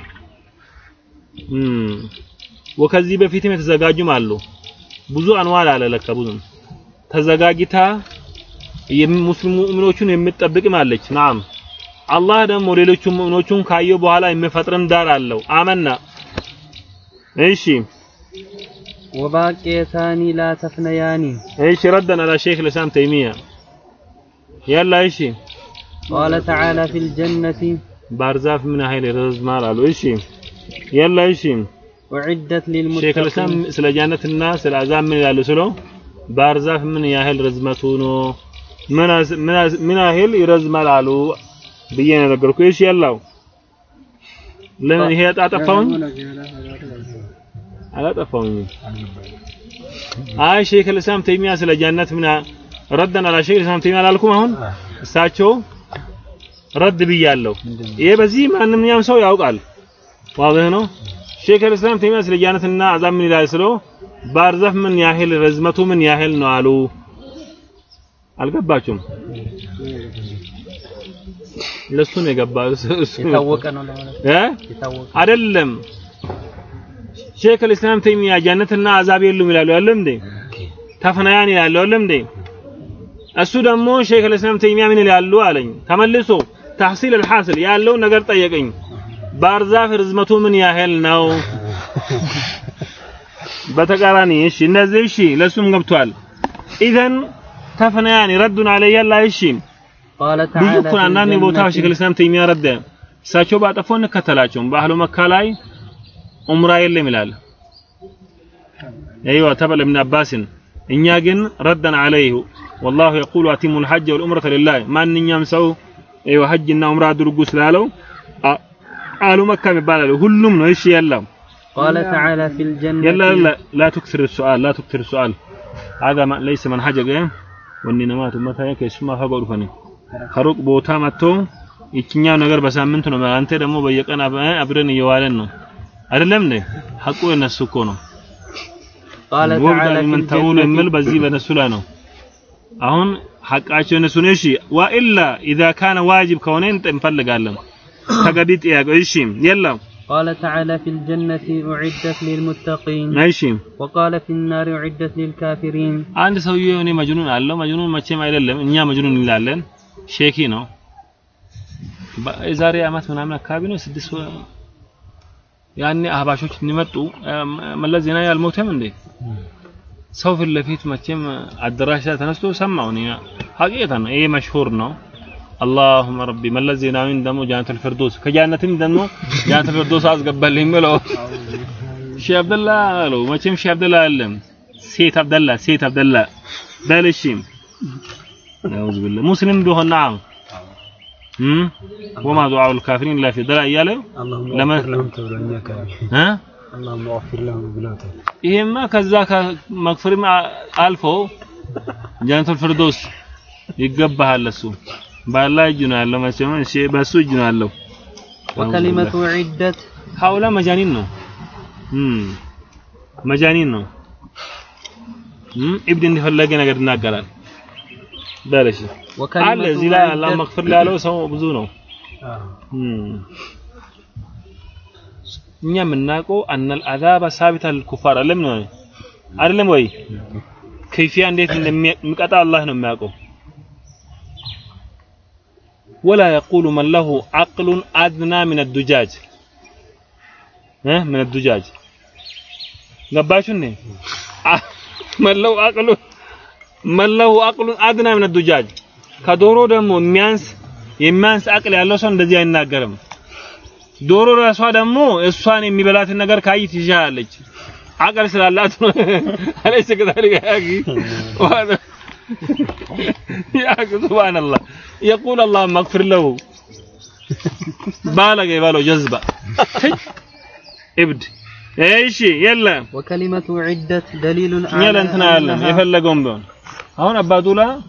ወከዚህ በፊትም የተዘጋጁም አሉ። ብዙ አንዋል አለ ለካ ብዙ ተዘጋጅታ የሙስሊም ሙእሚኖቹን የምትጠብቅም አለች። ናም አላህ ደግሞ ሌሎቹ ሙእሚኖቹን ካየው በኋላ የሚፈጥርም ዳር አለው። አመና። እሺ وباقيتان لا تفنيان ايش ردا على شيخ الاسلام تيميه يلا ايش قال تعالى في الجنة بارزاف من هاي الرزمار قالوا ايش يلا ايش أعدت شيخ الاسلام للمتقين ስለ ጀነትና ስለ አዛብ ምን ይላሉ ስለ ባርዛፍ ምን ያህል ርዝመቱ ነው ምን አስ- ምን አስ- ምን ያህል ይረዝማል አሉ ብዬ ነው ነገርኩ እሺ ያላው ለምን ይሄ አጣጠፋውኝ አላጠፋውም። አይ ሼክ ልሳም ተይሚያ ስለ ጀነት ምን ረደን አላ ሼክ ልሳም ተይሚያ አላልኩም። አሁን እሳቸው ረድ ብያለሁ። ይሄ በዚህ ማንኛውም ሰው ያውቃል። ዋዘህ ነው። ሼክ ልሳም ተይሚያ ስለ ጀነትና አዛብ ምን ይላል ስለው ባርዛፍ ምን ያህል ርዝመቱ ምን ያህል ነው አሉ። አልገባችሁም? ለሱ ነው የገባ እሱ ነው የታወቀ ነው አይደለም ሼክ ልእስላም ተይሚያ ጀነትና አዛብ የሉም ይላሉ። አይደለም እንዴ? ተፈናያን ይላሉ። አይደለም እንዴ? እሱ ደግሞ ሼክ ልእስላም ተይሚያ ምን ይላሉ አለኝ። ተመልሶ ተህሲል አልሐስል ያለውን ነገር ጠየቀኝ። ባህር ዛፍ ርዝመቱ ምን ያህል ነው? <laughs> በተቃራኒ እሺ፣ እንደዚህ እሺ፣ ለሱም ገብቷል። ኢዘን ተፈናያን ረዱን አለየ ላይ እሺ ብዬ እኮ አንዳንድ ቦታዎች ሼክ ልእስላም ተይሚያ ረደ። እሳቸው ባጠፎ እንከተላቸውም በአህሉ መካ ላይ ዑምራ የለም ይላል ايوه تبع ابن عباس እኛ ግን ረደን عليه والله يقول اتموا الحج والعمره لله ማንኛውም ሰው ايوه ሐጅና ዑምራ አድርጉ ስላለው አ- አህሉ መካ ይባላል ሁሉም ነው እሺ የለም قال تعالى في الجنة يلا لا لا تكثر السؤال لا تكثر السؤال هذا ما ليس منهجك ايه ወንዲነማ ቱመታ ከስማ ፈገሩ ፈኒ ከሩቅ ቦታ መጥቶ ይችኛው ነገር በሳምንት ነው አንተ ደግሞ በየቀን አብ- አብረን እየዋለን ነው አይደለም እንዴ ሐቁ የነሱ እኮ ነው قال ወብዳ تعالى في ምን ተውሉ الجنة የሚል በዚህ በነሱ ላይ ነው አሁን ሐቃቸው የነሱ ነው እሺ ወኢላ اذا كان واجب ከሆነ እንጥ- እንፈልጋለን ተገቢ ጥያቄ እሺ የለም قال تعالى في الجنة أعدت للمتقين እሺ وقال في النار أعدت للكافرين አንድ ሰውዬ እኔ መጅኑን አለው መጅኑን መቼም አይደለም እኛ መጅኑን እንላለን ሼኪ ነው በ- የዛሬ አመት ምናምን አካባቢ ነው ስድስት ወ- ያኔ አህባሾች እንመጡ መለስ ዜናዊ አልሞተም እንዴ? ሰው ፊት ለፊት መቼም አዳራሽ ተነስቶ ሰማው። እኔ حقيقة ነው ይሄ مشهور ነው። اللهم ربي መለስ ዜናዊን ደግሞ جنة الفردوس ከጀነትም ደግሞ جنة الفردوس አስገባልኝ ብለው ሼህ አብደላ አለው። መቼም ሼህ አብደላ አይደለም ሴት አብደላ ሴት አብደላ። أعوذ بالله። ሙስሊም ቢሆን نعم ወማ ዱዓኡ ልካፊሪን ላ ፊደላ እያለ ይሄማ ከዛ መክፈርም አልፎ ጀነቱል ፍርዶስ ይገባሃል። እሱ። ባላ እጅ ነው ያለው መቼም እሺ፣ በሱ እጅ ነው ያለው። ወከሊመቱ ዒደት። ሀውላ መጃኒን ነው። መጃኒን ነው። እብድ እንደፈለገ ነገር ይናገራል። በለሽ አለ እዚህ ላይ አላህ መግፈር ላለው ሰው ብዙ ነው። እኛ የምናውቀው አነል አዛበ ሳቢት አልኩፋር አለም ነው አይደለም ወይ? ከይፊያ እንዴት እንደሚቀጣ አላህ ነው የሚያውቀው። ወላ የቁሉ መን ለሁ አቅሉን አድና ምን ዱጃጅ ምን ዱጃጅ ገባችሁ? መን ለሁ አቅሉን መን ለሁ አቅሉን አድና ምን ዱጃጅ ከዶሮ ደግሞ የሚያንስ የሚያንስ አቅል ያለው ሰው እንደዚህ አይናገርም ዶሮ ራሷ ደግሞ እሷን የሚበላትን ነገር ካይ ትይዣለች አቅል ስላላት ነው አለይስ ከዛሊከ ያቂ ያቂ ሱብሃንአላህ يقول اللهم اغفر له بالغ يبالو جذبة ابد ايشي يلا. وكلمة عدة دليل على يلا انتنا نعلم يفلقون قوم دون هون ابادولا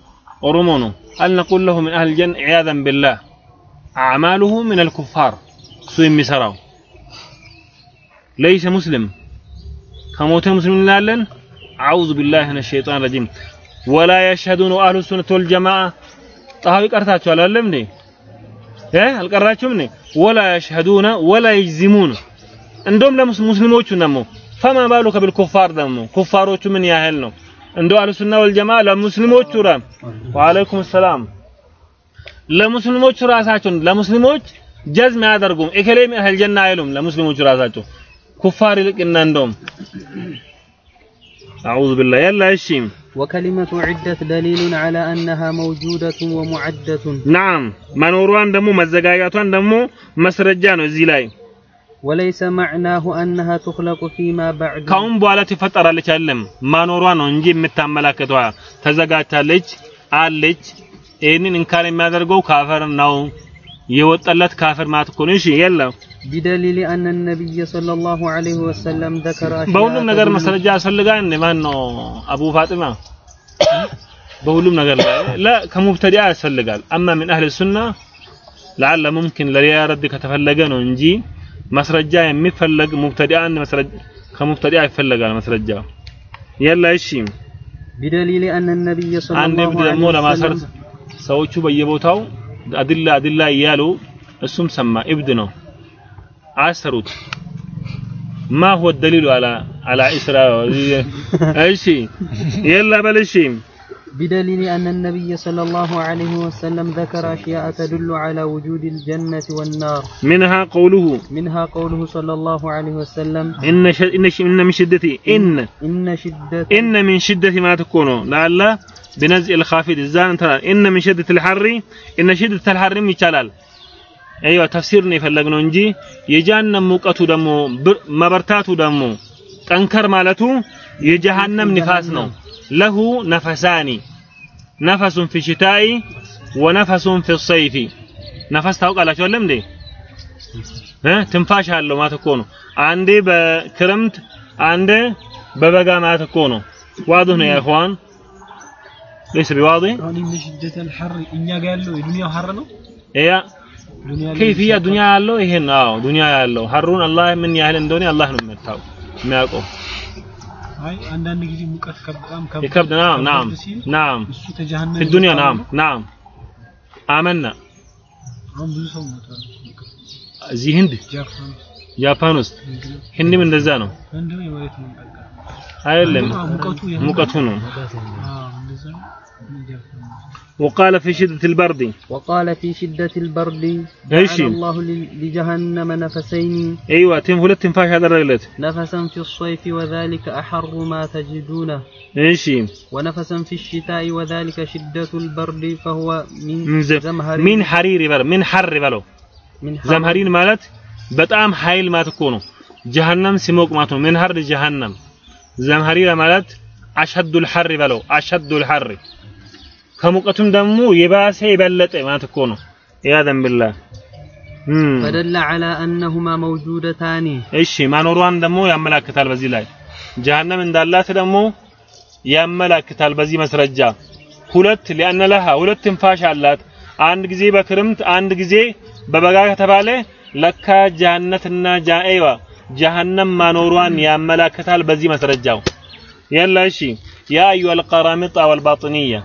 ورمونو هل نقول له من أهل الجنة عياذا بالله؟ أعماله من الكفار. سوين مسراو ليس مسلم. كموت مسلم لالن أعوذ بالله من الشيطان الرجيم. ولا يشهدون أهل السنة والجماعة. طهوي كرتاتشو على علمني إيه القراتشو مني؟ ولا يشهدون ولا يجزمون. እንደውም ለሙስሊሞቹ ደግሞ ፈማ ባሉከ ቢልኩፋር ደግሞ ኩፋሮቹ ምን ያህል ነው እንደው አህሉ ሱና ወል ጀማዓ ለሙስሊሞቹ ራ ወአለይኩም ሰላም ለሙስሊሞቹ ራሳቸው ለሙስሊሞች ጀዝም አያደርጉም እከሌም አህል ጀና አይሉም ለሙስሊሞቹ ራሳቸው ኩፋር ይልቅና እንደውም አዑዙ ቢላህ ያላ እሺ وكلمة عدة دليل على أنها موجودة ومعدة ናም መኖሯን ደግሞ መዘጋጃቷን ደግሞ መስረጃ ነው ወለይሰ ማዕናሁ አነሃ ትኽለቁ ፊማ ባዕድ ካሁን በኋላ ትፈጠራለች አይደለም ማኖሯ ነው እንጂ የምታመላክተዋ ተዘጋጅታለች አለች። ይህንን እንካን የሚያደርገው ካፈር ነው። የወጣለት ካፈር ማለት እኮ ነው። እሺ የለም ቢደሊል አነ ነቢይ ሰለላሁ ዐለይሂ ወሰለም ዘከረ በሁሉም ነገር ማስረጃ ያስፈልጋል። ማን ነው አቡ ፋጢማ? በሁሉም ነገር ላይ ከሙብተዲያ ያስፈልጋል። አማ ምን አህል ሱና ለዓለ ሙምኪን ለሌላ ረድ ከተፈለገ ነው እንጂ مسرجة مفلق مبتدئ أن مسرج كمبتدئ يفلق على مسرجة يلا إيشيم بدليل أن النبي صلى الله عليه وسلم أن مولا ما صار سوى شو بيبوتاو أدلة أدلة يالو السم سما ابدنا عسرت ما هو الدليل على على إسراء <laughs> إيشي يلا بلشيم. بدليل أن النبي صلى الله عليه وسلم ذكر أشياء تدل على وجود الجنة والنار منها قوله منها قوله صلى الله عليه وسلم إن ش... إن ش... إن من شدة إن إن شدة إن من شدة ما تكون لعل بنزع الخافض الزان ترى إن من شدة الحر إن شدة الحر يشلال أيوة تفسير يفلقنا እንጂ የጀሃነም ሙቀቱ ደግሞ ብር- መበርታቱ ደግሞ ጠንከር ማለቱ የጀሃነም ንፋስ ነው له نفسان. نفس في الشتاء ونفس في الصيف. نفس تاوق على شو لمدي ها تنفاش هالو ما تكونوا عندي بكرمت عندي ببغا ما تكونوا واضح يا اخوان ليس بواضح يعني من شدة الحر إنيا قال له الدنيا حر له إيه كيفية دنيا قال له إيه ناو دنيا قال له حرون الله من يهل الدنيا الله نمتاو ما يقول አንዳንድ ጊዜ ሙቀት በጣም ከብ- የከብድ ናም ከበድ ናም ሲል ናም እሱ ከጀሃነም في الدنيا የመጣ نعم ነው። نعم آمنا አሁን ብዙ ሰው ሞቷል እዚህ ህንድ ጃፓን ጃፓን ውስጥ ህንድም እንደዛ ነው ህንድ ነው የመሬት መንቀጥቀጥ አይደለም አዎ፣ ሙቀቱ የሆነ- ሙቀቱ ነው አዎ እንደዛ ነው ጃፓን ነው። وقال في شدة البرد. وقال في شدة البرد جعل الله لجهنم نفسين. أيوة تنفلت تنفاش هذا الرجلت نفسا في الصيف وذلك أحر ما تجدونه. ماشي ونفسا في الشتاء وذلك شدة البرد فهو من, من زمهرين. من حرير بلو من حر بلو. من حر. زمهرين مالت؟ بتأم حيل ما تكونوا جهنم سموك ما من حر جهنم. زمهرين مالت؟ أشد الحر بلو أشد الحر. ከሙቀቱም ደግሞ የባሰ የበለጠ ማለት እኮ ነው። ያዘን ብላ ፈደለ ዐላ አነሁማ መውጁደታኒ። እሺ ማኖሯን ደግሞ ያመላክታል። በዚህ ላይ ጀሀነም እንዳላት ደግሞ ያመላክታል። በዚህ መስረጃ ሁለት ሊአነ ለሃ ሁለት ትንፋሽ አላት። አንድ ጊዜ በክርምት አንድ ጊዜ በበጋ ከተባለ ለካ ጀሀነትና ጃኤዋ ጀሀነም ማኖሯን ያመላክታል። በዚህ መስረጃው የላ እሺ ያ አዩሀል ቀራሚጣ ወልባጥንያ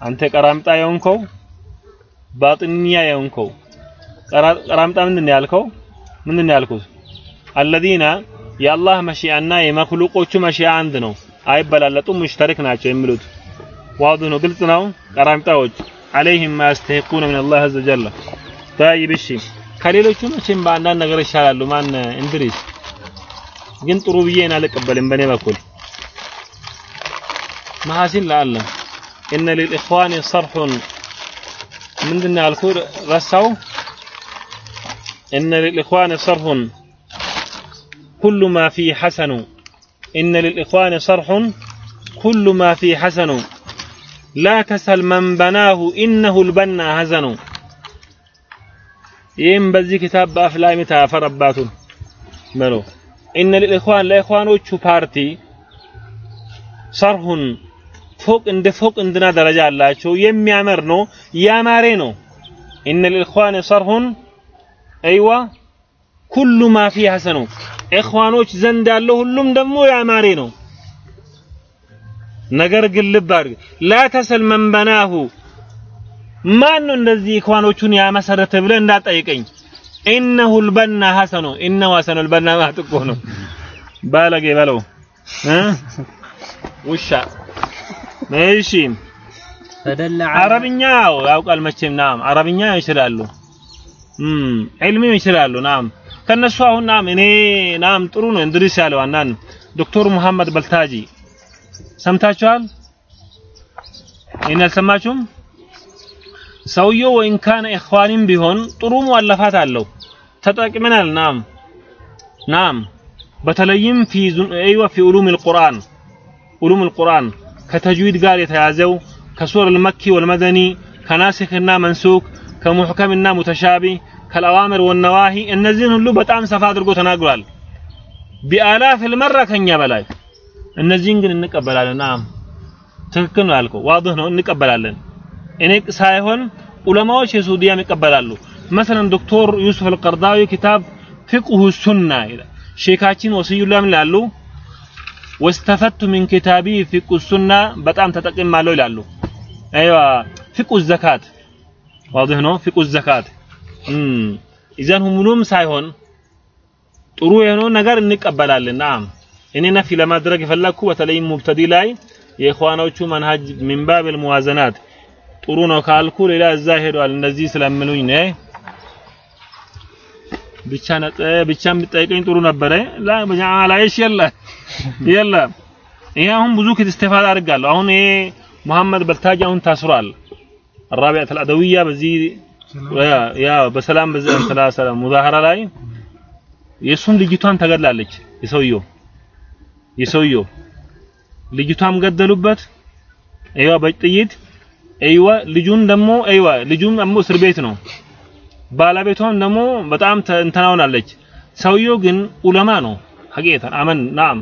አንተ ቀራምጣ የሆንከው ባጥንያ የሆንከው ቀራምጣ ምንድን ያልከው? ምንድን ያልኩት? አለዚነ የአላህ መሺአና የመክሉቆቹ መሺአ አንድ ነው። አይበላለጡም ሙሽተሪክ ናቸው የሚሉት። ዋዱ ነው ግልጽ ነው። ቀራምጣዎች አለይህም ما يستحقون من الله عز وجل እሺ። ከሌሎቹ መቼም በአንዳንድ ነገር ይሻላሉ። ማን? እንድሪስ። ግን ጥሩ ብዬ አልቀበልም በእኔ በኩል። መሐሲን ለአለም إن للإخوان صرح. من دنا الكور غسوا إن للإخوان صرح. كل ما في حسن. إن للإخوان صرح. كل ما في حسن. لا تسل من بناه إنه البنا هزن. يم بزي كتاب بأفلام تافربات ملو إن للإخوان لا إخوانوቹ بارتي صرح. ፎቅ እንደ ፎቅ እንድና ደረጃ አላቸው። የሚያምር ነው ያማሬ ነው። ኢነ ልልኢኽዋን ሰርሁን አይዋ ኩሉ ማ ፊ ሐሰኑ ኢኽዋኖች ዘንድ ያለው ሁሉም ደግሞ ያማሬ ነው። ነገር ግን ልብ አድርግ። ላ ተሰል መን በናሁ። ማን ነው እንደዚህ ኢኽዋኖቹን ያመሰረተ ብለህ እንዳጠይቀኝ ኢነሁ ልበና ሐሰኑ። ኢነሁ ሐሰኑ ልበና ማለት ነው። ባለጌ በለው። ውሻ እሺ። ተደላ አረብኛ ያውቃል መቼም ናም አረብኛ ይችላሉ። እም ዒልም ይችላሉ ናም። ከነሱ አሁን ናም እኔ ናም ጥሩ ነው እንድሪስ ያለው አናን ዶክተር መሐመድ በልታጂ። ሰምታችኋል? ይሄን አልሰማችሁም? ሰውየው ወይን ካነ ኢኽዋኒም ቢሆን ጥሩ ሙአለፋት አለው። ተጠቅመናል ናም። ናም በተለይም ፊ አይዋ ፊ ኡሉም አልቁርአን ኡሉም አልቁርአን። ከተጅዊድ ጋር የተያዘው ከሱር አልመኪ ወልመደኒ ከናሲክና መንሱክ ከሙሕከምና ሙተሻቢ ከልአዋምር ወነዋሂ እነዚህን ሁሉ በጣም ሰፋ አድርጎ ተናግሯል። ቢአላፍ ልመራ ከኛ በላይ እነዚህን ግን እንቀበላለን። አም ትክክል ነው ያልከው፣ ዋድህ ነው እንቀበላለን። እኔ ሳይሆን ዑለማዎች የሱዲያም ይቀበላሉ። መሰለን ዶክተር ዩሱፍ አልቀርዳዊ ኪታብ ፍቅሁ ሱና ይላል። ሼካችን ወስዩላም ላሉ واستفدت من كتابي في فقه السنة بتأم تتقيم ما لو يلالو أيوة فقه الزكاة. واضح نو؟ فقه الزكاة. أمم إذا هم نوم سايهون. تروي هنا نجار إنك أبلا نعم. إني نفي لما درج فلك هو تلاقي مبتدي لاي. يا إخوانا وشو منهج من باب الموازنات. ترونه كالكول إلى الزاهر والنزيس لمنوين إيه ብቻ ነጠ ብቻ የምጠይቀኝ ጥሩ ነበረ ላ በጃማ ላይሽ የለ የለ ይሄ አሁን ብዙ ክትስተፋድ አድርጋለሁ አሁን ይሄ መሐመድ በልታጅ አሁን ታስሯል الرابعة الأدوية በዚህ ያ በሰላም በዛ ሰላሳ ሙዛሃራ ላይ የሱም ልጅቷን ተገድላለች የሰውየው የሰውየው ልጅቷም ገደሉበት አይዋ በጥይት አይዋ ልጁን ደግሞ አይዋ ልጁም ደግሞ እስር ቤት ነው ባለቤቷም ደግሞ በጣም እንትናውናለች ሰውየው ግን ዑለማ ነው ሐቂቀታ አመን ናም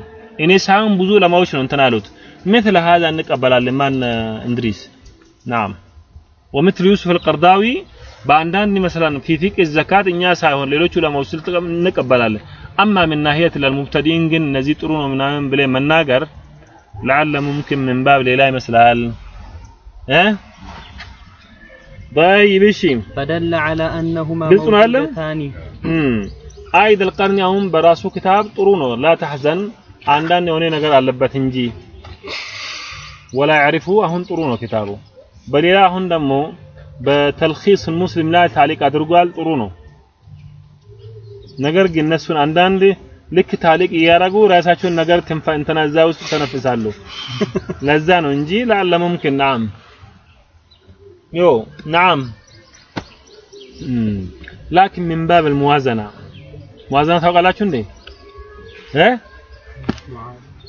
እኔ ሳይሆን ብዙ ዑለማዎች ነው እንትን አሉት مثل هذا እንቀበላለን ማን እንድሪስ ናም ومثل يوسف القرضاوي በአንዳንድ مثلا في فقه الزكاة እኛ ሳይሆን ሌሎች ዑለማዎች ስልጥቀም እንቀበላለን አማ من ناحية للمبتدئين ግን እነዚህ ጥሩ ነው ምናምን ብለ መናገር لعل ممكن من باب ሌላ ይመስላል እ طيب እሺ فدل على أنهما ግልጽ ነው አይደለም? موجودتان አይድ القرن አሁን በራሱ ክታብ ጥሩ ነው ላ ተሕዘን አንዳንድ የሆነ ነገር አለበት እንጂ ወላ ያዕሪፉ አሁን ጥሩ ነው ኪታቡ በሌላ አሁን ደግሞ በተልኺስ ሙስሊም ላይ ታሊቅ አድርጓል ጥሩ ነው ነገር ግን እነሱን አንዳንድ ልክ ታሊቅ እያደረጉ ራሳቸውን ነገር ትንፋ እንትና እዛ ውስጥ ተነፍሳሉ ለዛ ነው እንጂ ላለ ሙምኪን ናም ዮ ናም ላኪን ሚን ባብ الموازنة ሙዋዘና ታውቃላችሁ እንዴ እ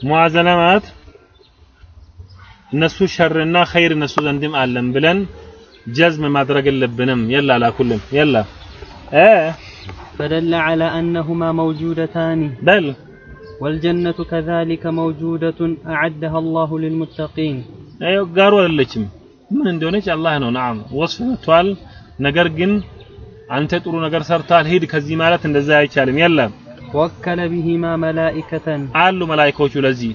ሙዋዘና ማለት እነሱ ሸርና ኸይር እነሱ ዘንድም አለን ብለን ጀዝም ማድረግ የለብንም የላ ላኩልም የላ ايه فدل على أنهما موجودتان بل والجنة كذلك موجودة أعدها الله للمتقين ايوه ጋሩ አይደለችም ምን እንደሆነች አላህ ነው ናም ወስፍ መጥቷል ነገር ግን አንተ ጥሩ ነገር ሰርታል ሂድ ከዚህ ማለት እንደዛ አይቻልም የለም وكل بهما ملائكة አሉ መላእክቶቹ ለዚህ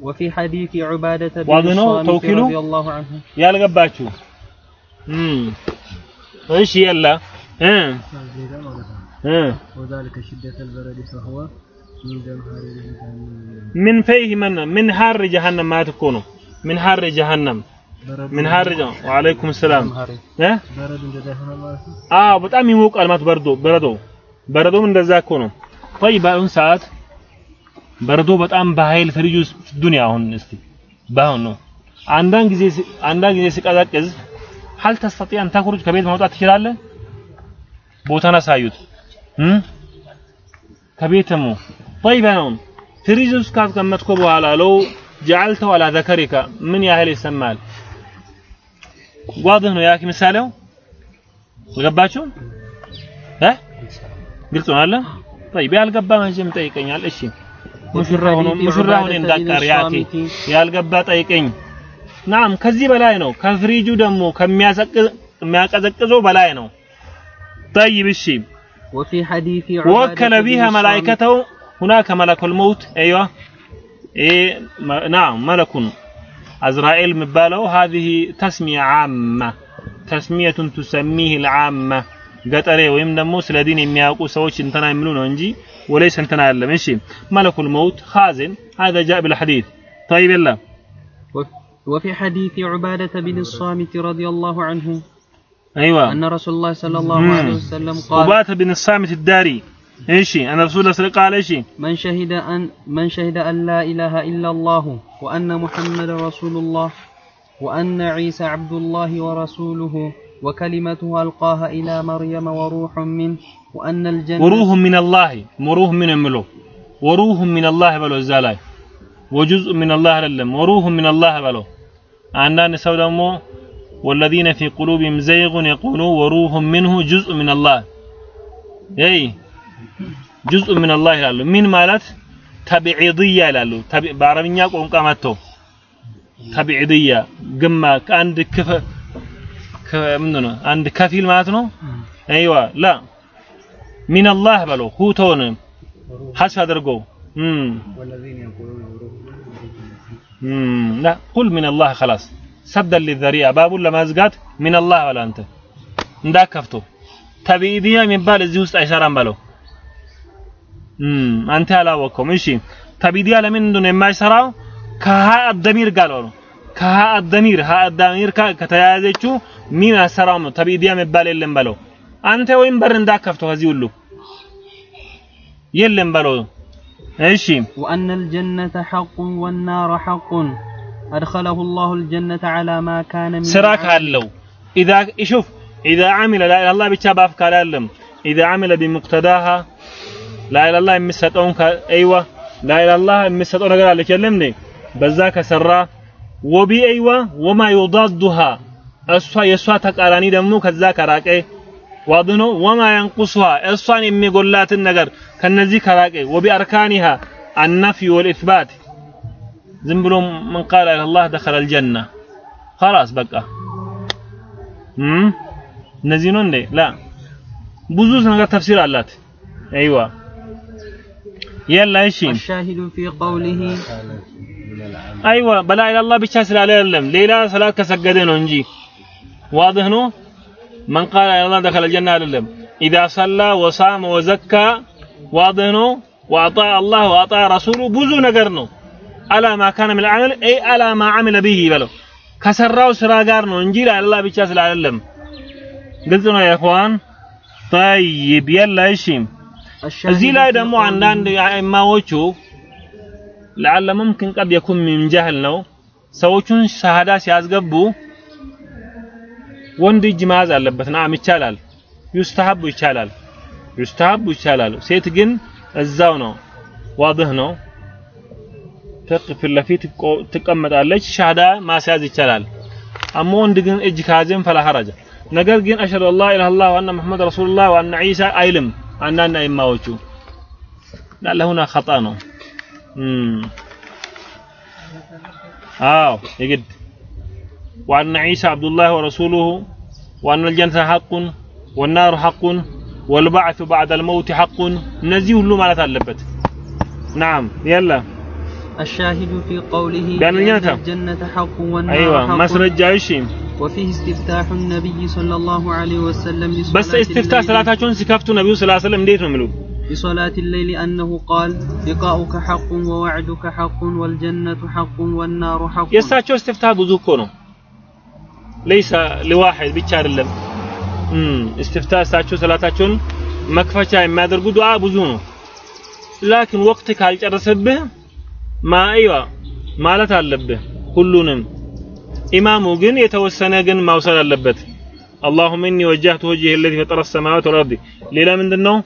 وفي حديث عبادة بن واضح ነው الصامت توكيله؟ رضي الله عنه ያልገባችሁ እም እሺ የላ እ ዜጋ ማለት ነው። እ وذلك شدة البرد فهو من جمهور الجهنم من فيه من من حر جهنم ማለት እኮ ነው من حر جهنم በረዶ من حر ج- وعليكم السلام እ በረዶ እንደዛ ይሆናል ማለት ነው። አዎ በጣም ይሞቃል ማለት በረዶ በረዶ በረዶም እንደዛ እኮ ነው ቆይ በአሁን ሰዓት በረዶ በጣም በኃይል ፍሪጅ ውስጥ ዱንያ አሁን እስቲ በአሁን ነው አንዳንድ ጊዜ ሲ- አንዳንድ ጊዜ ሲቀዘቅዝ هل تستطيع أن تخرج ከቤት መውጣት ትችላለህ ቦታን አሳዩት እም ከቤትም طيب ነው ፍሪጅ ውስጥ ካስቀመጥከው በኋላ ለው جعلته على ذكرك ምን ያህል ይሰማል ዋድህ ነው ያኪ ምሳሌው? አልገባችሁ እ? ግልጽ ነው አለ طيب ያልገባ መቼም ጠይቀኛል። እሺ። ሙሽራ ሆኖ ሙሽራ ሆነ እንዳቀር ያኪ። ያልገባ ጠይቀኝ። ናም ከዚህ በላይ ነው። ከፍሪጁ ደግሞ ከሚያቀዘቅዘው በላይ ነው። طيب እሺ። وفي حديث عبادة وكل بها ملائكته هناك ملك الموت ايوه ايه نعم ملك عزرائيل مبالو هذه تسمية عامة تسمية تسميه العامة ገጠሬ ወይም ደግሞ ስለ ዲን የሚያውቁ ሰዎች እንትና የሚሉ ነው እንጂ ወለይስ እንትና አይደለም እሺ መለኩ الموت خازن هذا جاء بالحديث طيب يلا وف- وفي حديث عبادة بن الصامت رضي الله عنه ايوه أن رسول الله صلى الله مم. عليه وسلم قال وبات بن الصامت الداري إيشي أنا رسول الله صلى الله عليه وسلم قال من شهد أن من شهد أن لا إله إلا الله وأن محمد رسول الله وأن عيسى عبد الله ورسوله وكلمته ألقاها إلى مريم وروح منه وأن الجنة وروح من الله وروح من املو وروح من الله بلو الزالاي وجزء من الله للم. وروح من الله بلو. عندنا سو دمو والذين في قلوبهم زيغ يقولون وروح منه جزء من الله. اي جزء من الله لالو. مين مالت؟ تبعيضية لالو. تبع بعربية قوم قامته تبعيضية. جمع عند كف كف منو عند كفيل مالتنو أيوة. لا. من الله بلو. هو تون حس هذا رجو أمم لا. قل من الله خلاص. سبدا للذريعة. باب ولا مزقات من الله ولا أنت. ذاك كفتو. تبعيضية من بال زيوس أشارة بلو. አንተ ያላወቀውም እሺ ተብዒድያ ለምን እንደሆነ የማይሰራው ከሀ አደሚር ጋር ነው ከሀ አደሚር ሀ አደሚር ካ- ከተያያዘችው ሚን አሰራም ነው ተብዒድያ የሚባል የለም በለው አንተ ወይም በር እንዳከፍቶ ከዚህ ሁሉ የለም በለው እሺ وأن الجنة حق والنار حق أدخله الله الجنة على ما كان من ስራ العمل. ካለው ኢዛ ይሹፍ ኢዛ አሚለ ላ ኢላላህ ብቻ ባፍ ካላለም ኢዛ አሚለ ቢሙቅተዳሃ ላ ኢላላህ የሚሰጠውን ከ- አይዋ ላ ኢላላህ የሚሰጠው ነገር አለች የለም እንዴ በዛ ከሰራ ወቢ አይዋ ወማ ዩዳዱሃ እሷ የእሷ ተቃራኒ ደግሞ ከዛ ከራቀ ዋድ ነው ወማ የንቁስሃ እሷን የሚጎላትን ነገር ከነዚህ ከራቀ ወቢ አርካኒሃ አነፍይ ወልኢትባት ዝም ብሎ ምን ቃል ኢላላህ ደኸለ አልጀና خلاص በቃ እም እነዚህ ነው እንዴ ላ ብዙ ነገር ተፍሲር አላት አይዋ يلا إيش؟ الشاهد في قوله. أيوه بلا إلى الله بشاسر عليه يلم ليلا صلاة كسجدين ونجي. واضح نو؟ من قال إلى الله دخل الجنة على يلم إذا صلى وصام وزكى واضح نو؟ وأطاع الله وأطاع رسوله بوزو نجر نو. ألا ما كان من العمل؟ إي ألا ما عمل به بلو. كسراو سرا غار نو. انجي لا الله بشاس لا يلم قلت يا إخوان؟ طيب يلا إيش؟ እዚህ ላይ ደግሞ አንዳንድ የአይማዎቹ ለዓለ ሙምኪን ቀድ የኩን ሚን ጀህል ነው። ሰዎቹን ሻሃዳ ሲያስገቡ ወንድ እጅ መያዝ አለበት። ናም ይቻላል። ዩስተሐቡ ይቻላል። ዩስተሐቡ ይቻላል። ሴት ግን እዛው ነው። ዋድህ ነው። ፊት ለፊት ትቀመጣለች። ሻሃዳ ማስያዝ ይቻላል። አሞ ወንድ ግን እጅ ካዘም ፈላ ሐረጀ ነገር ግን አሽሀዱ አላ ኢላሃ ኢላላህ ወአነ ሙሐመድ ረሱሉላህ ወአነ ዒሳ አይልም። አንዳንድ አይማዎቹ ለሁና ኸጣ ነው እም አዎ የግድ وأن عيسى عبد الله ورسوله وأن الجنة حق والنار حق والبعث بعد الموت حق እነዚህ ሁሉ ማለት አለበት نعم يلا الشاهد في قوله دانياتا الجنة حق والنار أيوة حق. مصر الجايشين وفيه استفتاح النبي صلى الله عليه وسلم بس استفتاح صلاتاتهم سكفت النبي صلى الله عليه وسلم ديت مملو بصلاة الليل أنه قال لقاؤك حق ووعدك حق والجنة حق والنار حق. يساتشو استفتاح بذوكونو ليس لواحد بيتشار اللم استفتاح ساتشو صلاتاتهم مكفشا ما درقوا دعاء بزونو. لكن وقتك هل ترسبه ካልጨረሰብህ ማይዋ ማለት አለብህ ሁሉንም ኢማሙ ግን የተወሰነ ግን ማውሰድ አለበት اللهم اني وجهت وجهي الذي فطر السماوات والارض ሌላ ምንድነው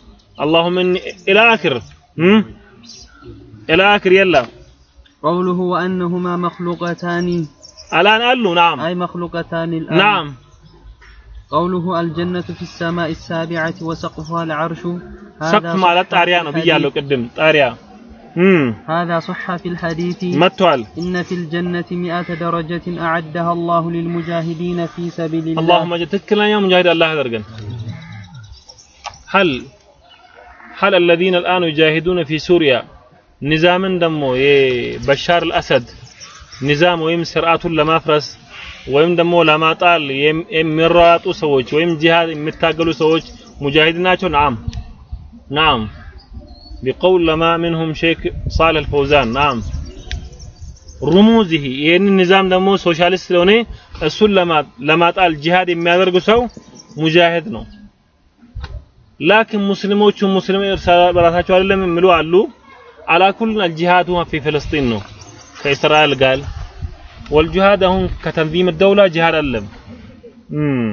اللهم اني الى اخر እም الى اخر يلا قوله وأنهما مخلوقتان الان قالوا نعم أي مخلوقتان الآن نعم قوله الجنة في السماء السابعة وسقفها العرش ሰቅፍ ማለት صح ጣሪያ في ነው الحديث- ብያለሁ ቅድም ጣሪያ እም هذا صح في الحديث መጥቷል إن في الجنة مئة درجة أعدها الله للمجاهدين في سبيل الله اللهم اجعل ትክክለኛ ሙጃሂድ አላህ ያደርገን هل هل الذين الآن يجاهدون في سوريا ኒዛምን ደግሞ የበሻር አልአሰድ ኒዛም ወይም ስርዓቱን ለማፍረስ ወይም ደግሞ ለማጣል የም- የሚሯጡ ሰዎች ወይም ጂሃድ የሚታገሉ ሰዎች ሙጃሂድ ናቸው ናም ናም ቢቀውል ለማ ምንሁም ሼክ ሳልህ አልፈውዛን ናም ሩሙዚሂ ይህንን ኒዛም ደግሞ ሶሻሊስት ስለሆነ እሱን ለማ- ለማጣል ጂሃድ የሚያደርጉ ሰው ሙጃሂድ ነው ላኪን ሙስሊሞቹ ሙስሊም እርስ በራሳቸው አይደለም የሚሉ አሉ አላኩል አልጂሃዱ ፊ ፍልስጢን ነው ከእስራኤል ጋር والجهاد هم كتنظيم الدولة جهاد ألم مم.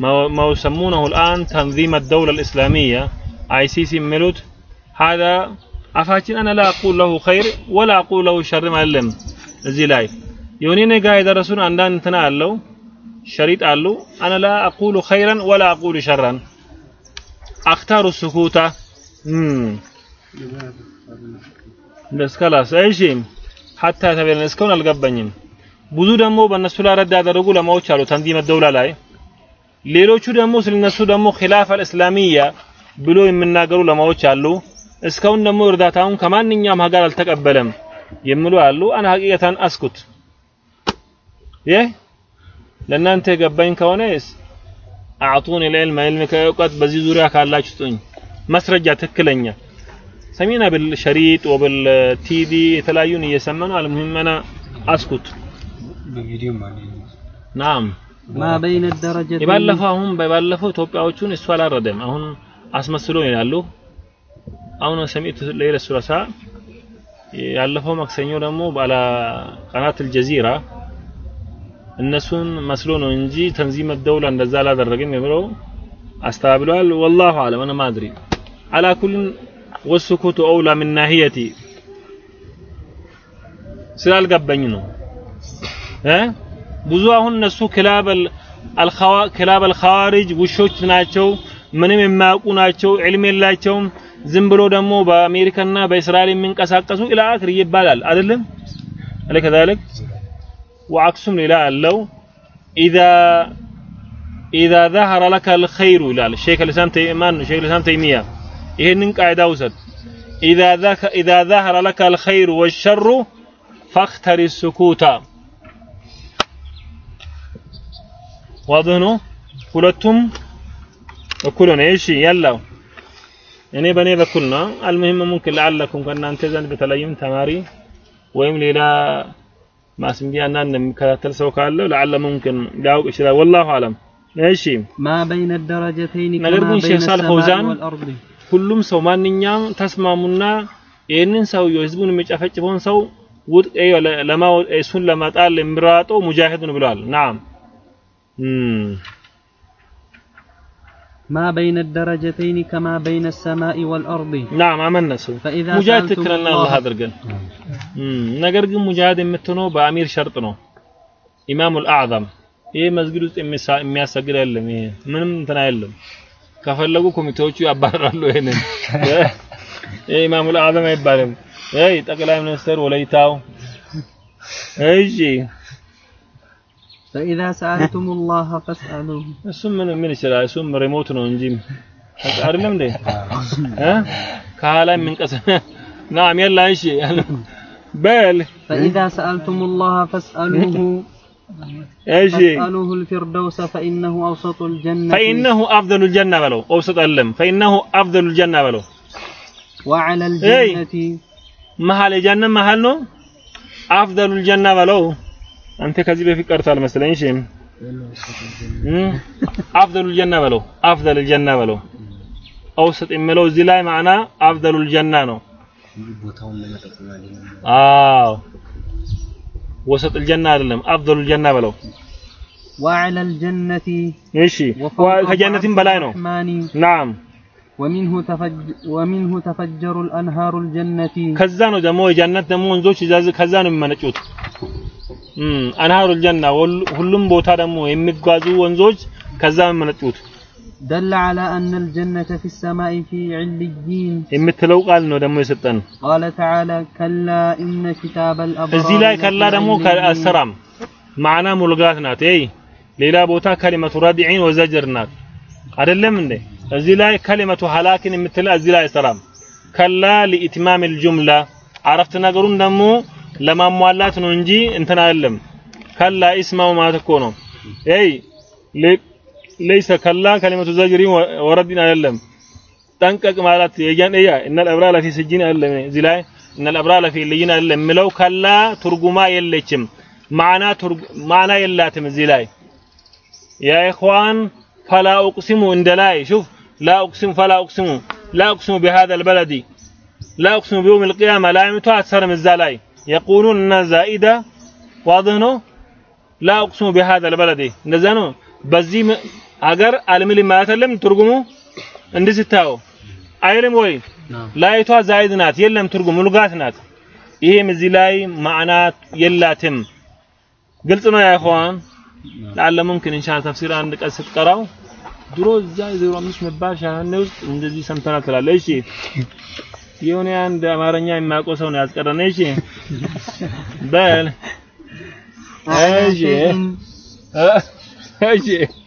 ما ما يسمونه الآن تنظيم الدولة الإسلامية اي سي سي ميلوت ሀዛ አፋችን አነ ላ አቁል ለሁ ኸይር ወላ አቁል ለሁ ሸርም አይደለም። እዚህ ላይ የሆነ ነጋ የደረሱን አንዳንድ እንትና አለው ሸሪጥ አሉ። አነ ላ አቁሉ ኸይረን ወላ አቁሉ ሸራን አክታሩ ስኩታ እስከላስ እሺ ሐታ ተበለን እስካሁን አልገባኝም። ብዙ ደግሞ በእነሱ ላይ ረድ ያደረጉ ለማዎች አሉ ተንዚመ ደውላ ላይ ሌሎቹ ደግሞ ስለነሱ ደግሞ ኺላፍ አልእስላሚያ ብሎ የሚናገሩ ለማዎች አሉ። እስካሁን ደግሞ እርዳታውን ከማንኛውም ሀገር አልተቀበለም የሚሉ አሉ። አን ሀቂቀታን አስኩት። ይህ ለእናንተ የገባኝ ከሆነ አዕጡን ልዕልም ዕልም ከእውቀት በዚህ ዙሪያ ካላችሁ ስጡኝ ማስረጃ ትክክለኛ። ሰሚና ብልሸሪጥ ወብልቲቪ የተለያዩን እየሰመኑ አልሙሂመና አስኩት። ናም ማ ደረጀ የባለፈው አሁን ባለፈው ኢትዮጵያዎቹን እሱ አላረደም። አሁን አስመስሎ ይላሉ አሁን ሰሚዕቱ ለይለ ሱለሳ ያለፈው ማክሰኞ ደግሞ ባለ ቀናት አልጀዚራ እነሱን መስሎ ነው እንጂ ተንዚመ ደውላ እንደዛ አላደረግም የሚለው አስተባብለዋል። ወላሁ አለም እኔ ማድሪ አላ ኩልን ወስኩቱ አውላ ምን ናሂየቲ ስላልገባኝ ነው እ ብዙ አሁን እነሱ ክላበል አልኸዋ ክላበል ኸዋሪጅ ውሾች ናቸው፣ ምንም የማያውቁ ናቸው፣ ዒልም የላቸውም። ዝም ብሎ ደግሞ በአሜሪካና በእስራኤል የሚንቀሳቀሱ ኢላ አክር ይባላል አይደለም አለ ከዛለክ وعكسهم ሌላ አለው اذا اذا ظهر لك الخير ይላል ሼክ ልሳም ተይማን ሼክ ልሳም ተይሚያ ይሄንን ቃይዳ ውሰድ اذا ذاك اذا ظهر لك الخير والشر فاختر السكوت واضح ነው ሁለቱም እኩል ነው እሺ ያለው እኔ በእኔ በኩል ነው። አልሙሂም ሙምኪን ለዓለኩም ከእናንተ ዘንድ በተለይም ተማሪ ወይም ሌላ ማስ እና የሚከታተል ሰው ካለው ለዓለ ሙምኪን ሊያውቅ ይችላል። ወላሁ አለም። እሺ። ማ በይነ ደረጀተይን ነገር ግን ሼህ ሳል ፈውዛን ሁሉም ሰው ማንኛውም ተስማሙና ይህንን ሰውየው ህዝቡን የሚጨፈጭፈውን ሰው ውድቅ እሱን ለማጣል የሚሯጠው ሙጃሂድ ነው ብለዋል። ናም። ما بين الدرجتين كما بين السماء والأرض ናም አመነሱ فإذا ሙጃሂድ سألتم ትክክለኛ الله- አላህ አድርገን እም፣ ነገር ግን ሙጃሂድ የምትሆነው በአሚር ሸርጥ ነው ኢማሙ አልአዕዘም ይሄ መስጊድ ውስጥ የሚሳ- የሚያሰግድ የለም። ይሄ ምንም እንትን አይደለም። ከፈለጉ ኮሚቴዎቹ ያባራሉ። ይሄንን <laughs> ይሄ ኢማሙል አዘም አይባልም። ይሄ ጠቅላይ ሚኒስትር ወለይታው እሺ فإذا سألتم الله فاسألوه. سمنا من سلا سم ريموت نجيم أرلم دي ها؟ كهلا من قسم نعم يلا ايشي بل. فإذا سألتم الله فاسألوه. إيش؟ فاسألوه الفردوس فإنه أوسط الجنة. فإنه أفضل الجنة بلو. أوسط ألم فإنه أفضل الجنة بلو. وعلى إيه. الجنة. محل جنة محل أفضل الجنة بلو. أنت كذي بفكر تعال مثلا إيش أفضل الجنة بلو أفضل الجنة بلو أوسط إملو زلاي معنا أفضل الجنة نو آه وسط الجنة أدلم أفضل الجنة بلو وعلى الجنة ماشي وكجنة بلاي نو نعم ومنه تفج ومنه تفجر الأنهار الجنة كزانو دمو جنة دمو انزوش جاز كزانو من منجوت የሚመነጩት እም አንሃሩል ጀና ወል- ሁሉም ቦታ ደግሞ የሚጓዙ ወንዞች ከዛ ነው የሚመነጩት دل على أن الجنة في السماء في عليين የምትለው ቃል ነው ደግሞ የሰጠን قال تعالى كلا إن كتاب الأبرار እዚህ ላይ ከላ لفي ደግሞ عليين. ከአሰራም ማዕና ሙልጋት ናት ይይ ሌላ ቦታ ከሊመቱ ረዲዒን ወዘጅር ናት አይደለም እንዴ እዚህ ላይ ከሊመቱ ሀላክን የምትል እዚህ ላይ አይሰራም ከላ ለኢትማም الجملة አረፍተ ነገሩን ደግሞ لما موالات نونجي انتنا علم كلا اسمه ما تكونه اي ليس كلا كلمة زجري وردنا علم تنكك مالات يجان ايا ان الابراء في سجين علم زلاي ان الابراء في اللجين علم ملو كلا ترقما يلجم معنى ترق... معنى يلاتم زلاي يا اخوان فلا اقسم اندلاي شوف لا اقسم فلا اقسم لا اقسم بهذا البلد لا اقسم بيوم القيامه لا يمتوا أكثر من زلاي የቁሉና ዛኢዳ ዋድህ ነው። ላ አቅሲሙ ቢሃዛ ልበለዴ እንደዛ ነው። በዚህ አገር አልምልም ማለት የለም ትርጉሙ እንዲህ ስታየው አይልም ወይ ላይቷ ዛይድ ናት። የለም ትርጉም ሙሉጋት ናት። ይሄም እዚህ ላይ ማዕናት የላትም። ግልጽ ነው ያይሆን ለአለ ሙምኪን ኢንሻአላህ ተፍሲር አንድ ቀን ስትቀራው ድሮ እዛ 05 መባል ሻህነ ውስጥ እንደዚህ ሰምተናል ትላለህ። እሺ የሆነ አንድ አማርኛ የሚያውቀው ሰው ነው ያስቀረነ እሺ በል أعلى እሺ شيء እሺ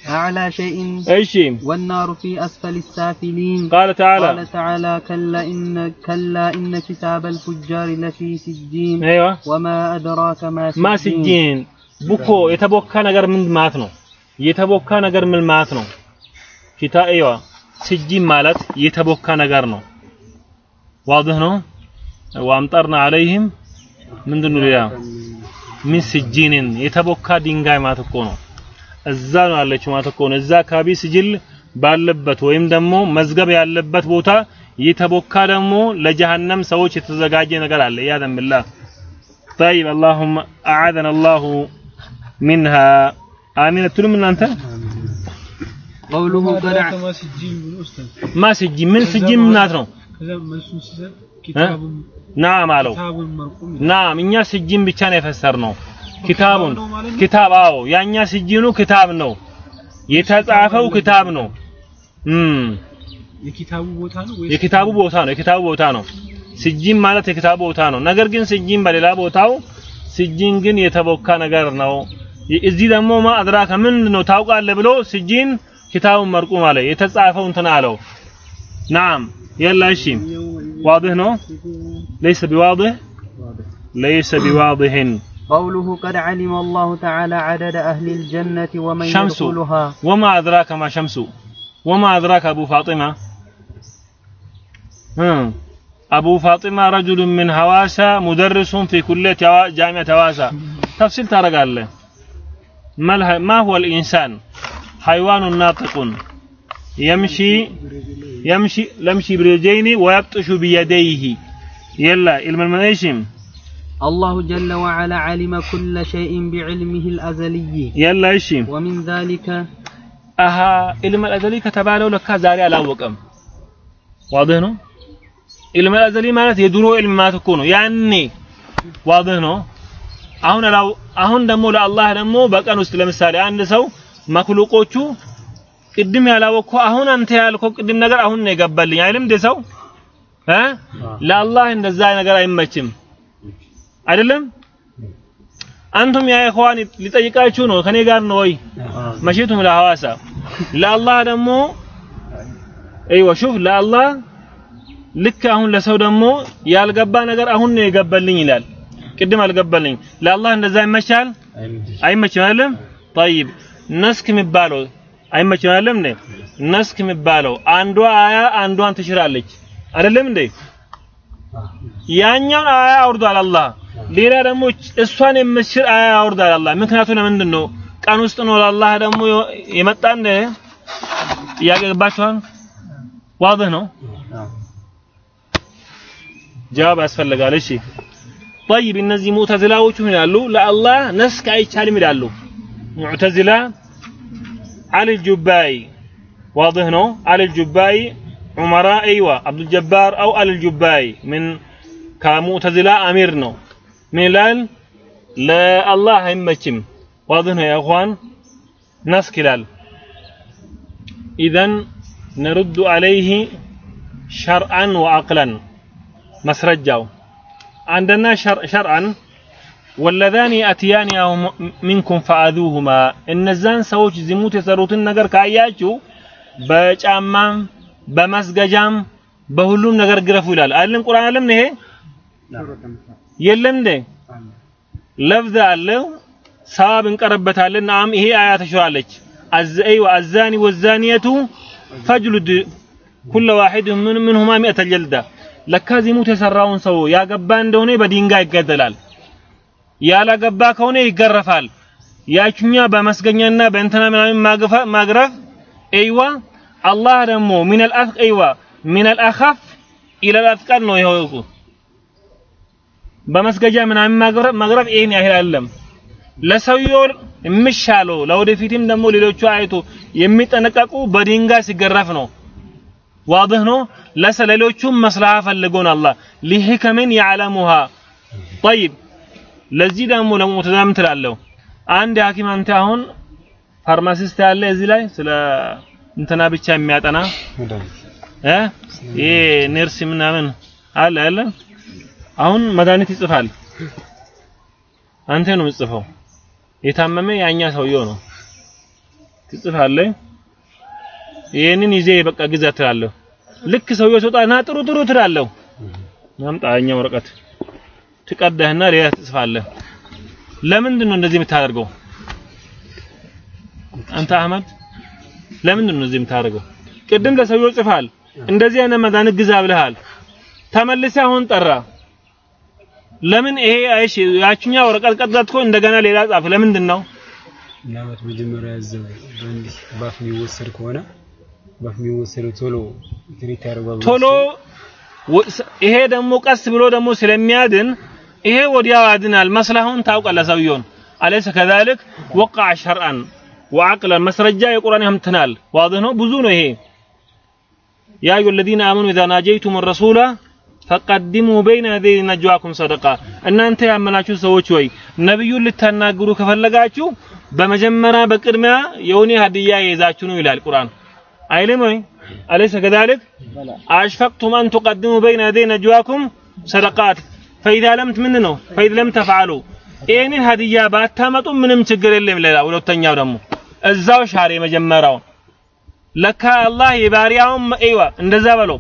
أعلى شيء እሺ والنار في أسفل السافلين قال تعالى قال تعالى كلا إن كلا إن كتاب الفجار لفي سجين ايوه وما أدراك ما سجين ማ ሲጂን ቡኮ የተቦካ ነገር ምን ማለት ነው የተቦካ ነገር ምን ማለት ነው ኪታ አይዋ ሲጂን ማለት የተቦካ ዋድህ ነው? ወአምጠርና عليهم ምንድን ነው ያ? ምን ስጂንን የተቦካ ድንጋይ ማለት እኮ ነው። እዛ ነው ያለችው ማለት እኮ ነው። እዛ አካባቢ ስጅል ባለበት ወይም ደግሞ መዝገብ ያለበት ቦታ የተቦካ ደግሞ ለጀሃነም ሰዎች የተዘጋጀ ነገር አለ። ያደም بالله طيب اللهم اعاذنا الله منها امين تلم انت قوله ما سجين من سجين منات ነው? ናም አለው። ናም። እኛ ስጂን ብቻ ነው የፈሰር ነው ኪታቡን ኪታብ አዎ፣ ያኛ ስጂኑ ኪታብ ነው። የተጻፈው ኪታብ ነው። የኪታቡ ቦታ ነው የኪታቡ ቦታ ነው? የኪታቡ ማለት የኪታቡ ቦታ ነው። ነገር ግን ስጂን በሌላ ቦታው ስጂን ግን የተቦካ ነገር ነው። እዚህ ደግሞ ማ አድራከ ምንድን ነው ታውቃለህ ብሎ ስጂን ኪታቡን መርቁም አለ። የተጻፈው እንትን አለው። نعم. يلا هشيم واضح نو؟ ليس بواضح؟ ليس بواضح. قوله قد علم الله تعالى عدد أهل الجنة ومن شمس. يدخلها. وما أدراك ما شمس؟ وما أدراك أبو فاطمة؟ هم. أبو فاطمة رجل من هواسا مدرس في كلية جامعة هواسا تفصيل ترى قال له. ما هو الإنسان؟ حيوان ناطق. يمشي يمشي يمشي برجلين ويبطش بيديه يلا علم المنيشم الله جل وعلا علم كل شيء بعلمه الأزلي يلا ايشي ومن ذلك አሃ ኢልም አልአዘሊ ከተባለው ለካ ዛሬ አላወቀም ዋድህ ነው ኢልም አልአዘሊ ማለት የድሮ ኢልም ማለት እኮ ነው ያኔ ዋድህ ነው አሁን አላው አሁን ደግሞ ለአላህ ደግሞ በቀን ውስጥ ለምሳሌ አንድ ሰው መክሉቆቹ ቅድም ያላወቅኩ አሁን አንተ ያልከው ቅድም ነገር አሁን ነው የገባልኝ አይልም እንደ ሰው እ ለአላህ እንደዛ ነገር አይመችም አይደለም አንቱም ያ ኢኽዋን ሊጠይቃችሁ ነው ከኔ ጋር ነው ወይ መሽቱም ለሐዋሳ ለአላህ ደግሞ አይዋ ሹፍ ለአላህ ልክ አሁን ለሰው ደግሞ ያልገባ ነገር አሁን ነው የገባልኝ ይላል ቅድም አልገባልኝ ለአላህ እንደዛ ይመቻል አይመችም አይደለም طيب ነስክ የሚባለው አይመችናለም እንዴ? ነስክ የሚባለው አንዷ አያ አንዷን ትሽራለች አይደለም እንዴ? ያኛውን አያ አውርዷል አላህ። ሌላ ደግሞ እሷን የምትሽር አያ አውርዷል አላህ። ምክንያቱ ለምንድን ነው? ቀን ውስጥ ነው ለአላህ ደግሞ የመጣ እንደ ጥያቄ ገባችኋል? ነው ጀዋብ ያስፈልጋል። እሺ طيب እነዚህ ሙዕተዚላዎቹ ምን ይላሉ? ለአላህ ነስክ አይቻልም ይላሉ ሙዕተዚላ علي الجبائي. واضح نو؟ علي الجبائي عمراء أيوه عبد الجبار أو علي الجبائي. من كمعتزلة أمير نو. لا الله يمچم واضح يا إخوان؟ ناس كلال اذا نرد عليه شرعا وعقلا. مسرجاو عندنا شرع شرعا ወለዛን ያእትያንያሁ ሚንኩም ፈአዙሁማ እነዛን ሰዎች ዝሙት የሰሩትን ነገር ካያችሁ በጫማም በመስገጃም በሁሉም ነገር ግረፉ ይላል አይደለም ቁርአን አለም ይሄ የለም እንዴ ለፍዝ አለው ሰዋብ እንቀርበታለን ናም ይሄ አያ ተሽራለች አዘይ ወአዛኒ ወዛኒየቱ ፈጅሉድ ኩለ ዋሂድ ምን ምንሁማ ሚአተ ጀልዳ ለካ ዝሙት የሰራውን ሰው ያገባ እንደሆነ በድንጋይ ይገደላል ያላገባ ከሆነ ይገረፋል። ያችኛ በመስገኛና በእንትና ምናምን ማግረፍ እይዋ አላህ ደግሞ ሚነል አፍቅ እይዋ ሚነል አኻፍ ኢለል አፍቃድ ነው ይኸውቁ በመስገጃ ምናምን ማግረፍ ይሄን ያህል አለም ለሰውየው የሚሻለው ለወደፊትም ደግሞ ሌሎቹ አይቶ የሚጠነቀቁ በድንጋይ ሲገረፍ ነው። ዋድህ ነው። ለሌሎቹም መስላሃ ፈልጎን አላህ ሊህከምን ያዕለሙሃ ጠይብ ለዚህ ደግሞ ለሙዕተዚላ ምን ትላለህ? አንድ ሐኪም አንተ አሁን ፋርማሲስት ያለ እዚህ ላይ ስለ እንትና ብቻ የሚያጠና እ ይሄ ነርስ ምናምን አለ አለ አሁን መድኃኒት ይጽፋል። አንተ ነው የምትጽፈው። የታመመ ያኛ ሰውየው ነው ትጽፋለህ። ይሄንን ይዜ በቃ ግዛ ትላለህ። ልክ ሰውየው ሲወጣ ና ጥሩ ጥሩ ትላለህ። ማምጣ ያኛ ወረቀት ትቀዳህና ሌላ ትጽፋለህ። ለምንድን ነው እንደዚህ የምታደርገው? አንተ አህመድ ለምንድን ነው እንደዚህ የምታደርገው? ቅድም ለሰውየው ጽፋል፣ እንደዚህ አይነት መድኃኒት ግዛ ብለሃል። ተመልሰህ አሁን ጠራ። ለምን ይሄ አይሽ ያችኛ ወረቀት ቀጥቅጦ እንደገና ሌላ ጻፍ? ለምንድን ነው? ምናልባት መጀመሪያ ያዘው በእንዲህ ባፍ የሚወሰድ ከሆነ ባፍ የሚወሰደው ቶሎ ትሪት ያደርጓል ቶሎ ይሄ ደግሞ ቀስ ብሎ ደግሞ ስለሚያድን ይሄ ወዲያው ያድናል። መስላሁን ታውቃለህ። ሰውየውን አለይሰ ከዛልክ ወቃ ሸርአን ወዓቅለን መስረጃ የቁርአን ያምትናል። ዋድህ ነው፣ ብዙ ነው ይሄ ያ አዩ ለዚነ አመኑ ኢዛ ናጀይቱም ረሱላ ፈቀድሙ በይነ የደይ ነጅዋኩም ሰደቃ። እናንተ ያመናችሁ ሰዎች ወይ ነቢዩን ልታናግሩ ከፈለጋችሁ በመጀመሪያ በቅድሚያ የሆነ ሀዲያ የይዛችሁ ነው ይላል ቁርአን አይልም ወይ? አለይሰ ከዛልክ አሽፈቅቱም አን ቱቀድሙ በይነ የደይ ነጅዋኩም ሰደቃት ፈኢዛ ለምት ምን ነው ፈኢዛ ለም ተፈዓሉ ይህንን ሀዲያ ባታመጡ ምንም ችግር የለም። ሌላ ሁለተኛው ደግሞ እዛው ሻር የመጀመሪያውን ለካ አላህ የባሪያውን እይዋ እንደዛ በለው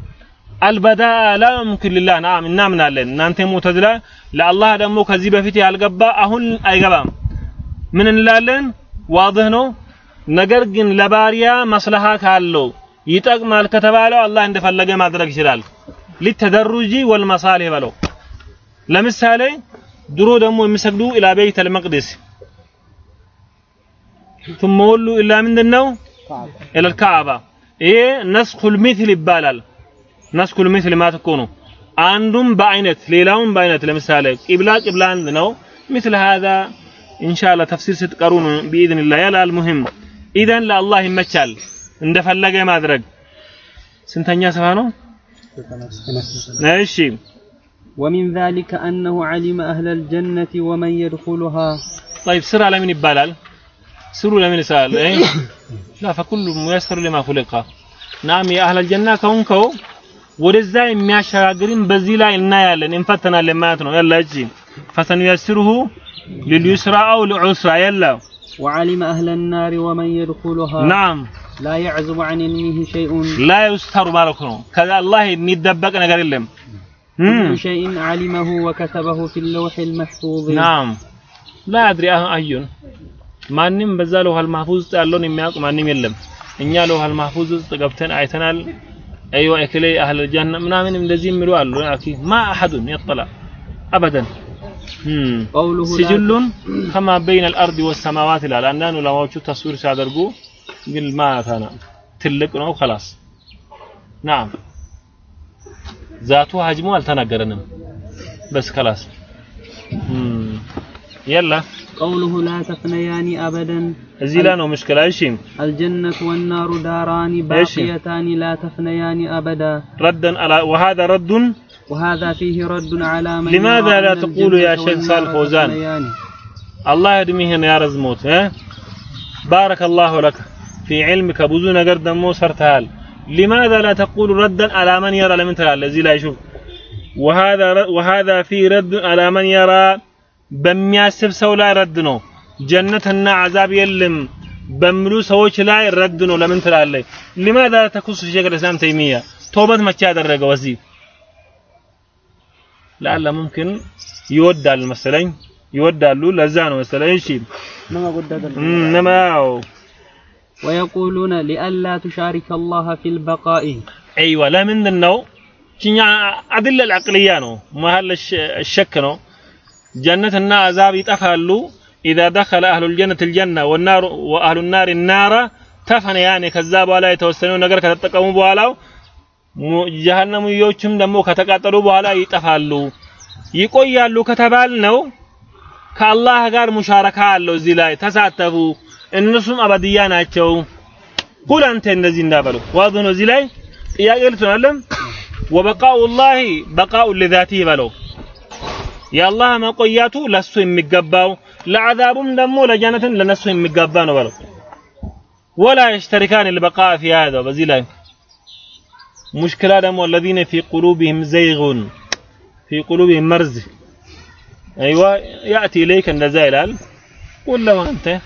አልበዳ ላምክን ልላህ ናም እናምናለን። እናንተ ሙተዝላ ለአላህ ደግሞ ከዚህ በፊት ያልገባ አሁን አይገባም። ምን እንላለን? ዋድህ ነው። ነገር ግን ለባሪያ መስለሃ ካለው ይጠቅማል ከተባለው አላህ እንደፈለገ ማድረግ ይችላል። ሊተደሩጂ ወልመሳሌ በለው ለምሳሌ ድሮ ደግሞ የሚሰግዱ ኢላ ቤይት አልመቅደስ ثم ولوا ኢላ ምንድነው ኢላ الكعبة ይሄ ነስኹል ሚስል ይባላል ነስኹል ሚስል ማለት እኮ ነው አንዱም በአይነት ሌላውን በአይነት ለምሳሌ ቂብላ ቂብላ አንድ ነው مثل هذا ان شاء الله ተፍሲር ስትቀሩ ነው باذن الله ያላ المهم اذا ለአላህ ይመቻል እንደፈለገ ማድረግ ስንተኛ ስራ ነው እሺ ومن ذلك أنه علم أهل الجنة ومن يدخلها طيب ስራ ለምን ይባላል ስሩ ለምን ይሳል ايه <laughs> لا فكل ميسر لما خلق ናም የአህለል ጀና ከሆንከው ወደዛ የሚያሸጋግርን በዚህ ላይ እናያለን እንፈተናለን ማለት ነው ያላ እጂ ፈሰንየስሩሁ ሊልዩስራ አው ሊዑስራ የላ وعلم أهل النار ومن يدخلها ናም لا يعزب عن علمه شيء ላ ዩስተሩ ማለት ነው ከዛ አላህ የሚደበቅ ነገር የለም كل شيء علمه وكتبه في اللوح المحفوظ ናም ላ አድሪ አዩን ማንም በዛ ለውሃል ማህፉዝ ውስጥ ያለውን የሚያውቅ ማንም የለም እኛ ለውሃል ማህፉዝ ውስጥ ገብተን አይተናል አይዋ እክሌ አህለ ጀነ ምናምን እንደዚህ የሚሉ አሉ አኪ ማ አሐዱን ይጠላ አበደን قوله لا ሲጅሉን ከማ በይነ አልአርድ ወሰማዋት ይላል አንዳንድ ዑለማዎቹ ተስዊር ሲያደርጉ ግን ማታና ትልቅ ነው خلاص ናም ዛቱ ሀጅሙ አልተናገረንም በስ خلاص የላ قوله لا تفنيان أبدا እዚህ ላይ ነው ሙሽኪላ እሺ الجنة والنار داران باقيتان لا تفنيان أبدا ردا على وهذا رد وهذا فيه رد على من لماذا يرى لا أن تقول يا الجنة شيخ والنار صالح فوزان؟ تفنيان. الله يدميهن يا رزموت ها بارك الله لك في علمك ብዙ ነገር ደግሞ ሰርተሃል لماذا لا تقول ردا على من يرى؟ لم ترى الذي لا يشوف. وهذا وهذا في رد على من يرى. بمياسب سو لا رد نو. جنتنا عذاب يلم. بملو سوچ لا رد نو. لم ترى لماذا لا تقص شيخ الإسلام تيمية؟ توبة ما تشا درغ وزي لعل ممكن يودع المسلين يودع له لذا نو مسلين شي ما قد ده نما ويقولون لئلا تشارك الله في البقاء አይዋ ለምንድን ነው ችኛ አድለ العقليه ነው መሀል الشك ነው ጀነትና አዛብ ይጠፋሉ إذا دخل أهل الجنة الجنة والنار وأهل النار النار ተፈነ ያኔ ከዛ በኋላ የተወሰነው ነገር ከተጠቀሙ በኋላው ጀሃነምዮችም ደግሞ ከተቃጠሉ በኋላ ይጠፋሉ ይቆያሉ ከተባል ነው ከአላህ ጋር ሙሻረካ አለው እዚህ ላይ ተሳተፉ إنسهم أبديان أتشو كل أنت النزين دابلو واضح نزلي يا قلت نعلم وبقاء الله بقاء لذاته بلو يا الله ما قياتو لسوا مجباو لعذاب دمو لجنة لنسوا مجبان بلو ولا يشتركان البقاء في هذا بزيلاي مشكلة دم والذين في قلوبهم زيغ في قلوبهم مرز أيوة يأتي إليك النزايل قل له أنت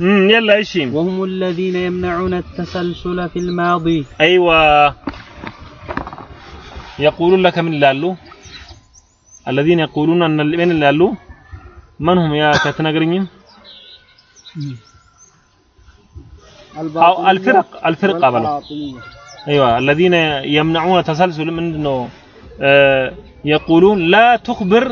امم يلا ايش وهم الذين يمنعون التسلسل في الماضي ايوه يقولون لك من لالو الذين يقولون ان من لالو من هم يا كتنغرين أو الفرق الفرقة بلو والقاطنية. ايوه الذين يمنعون تسلسل من انه آه يقولون لا تخبر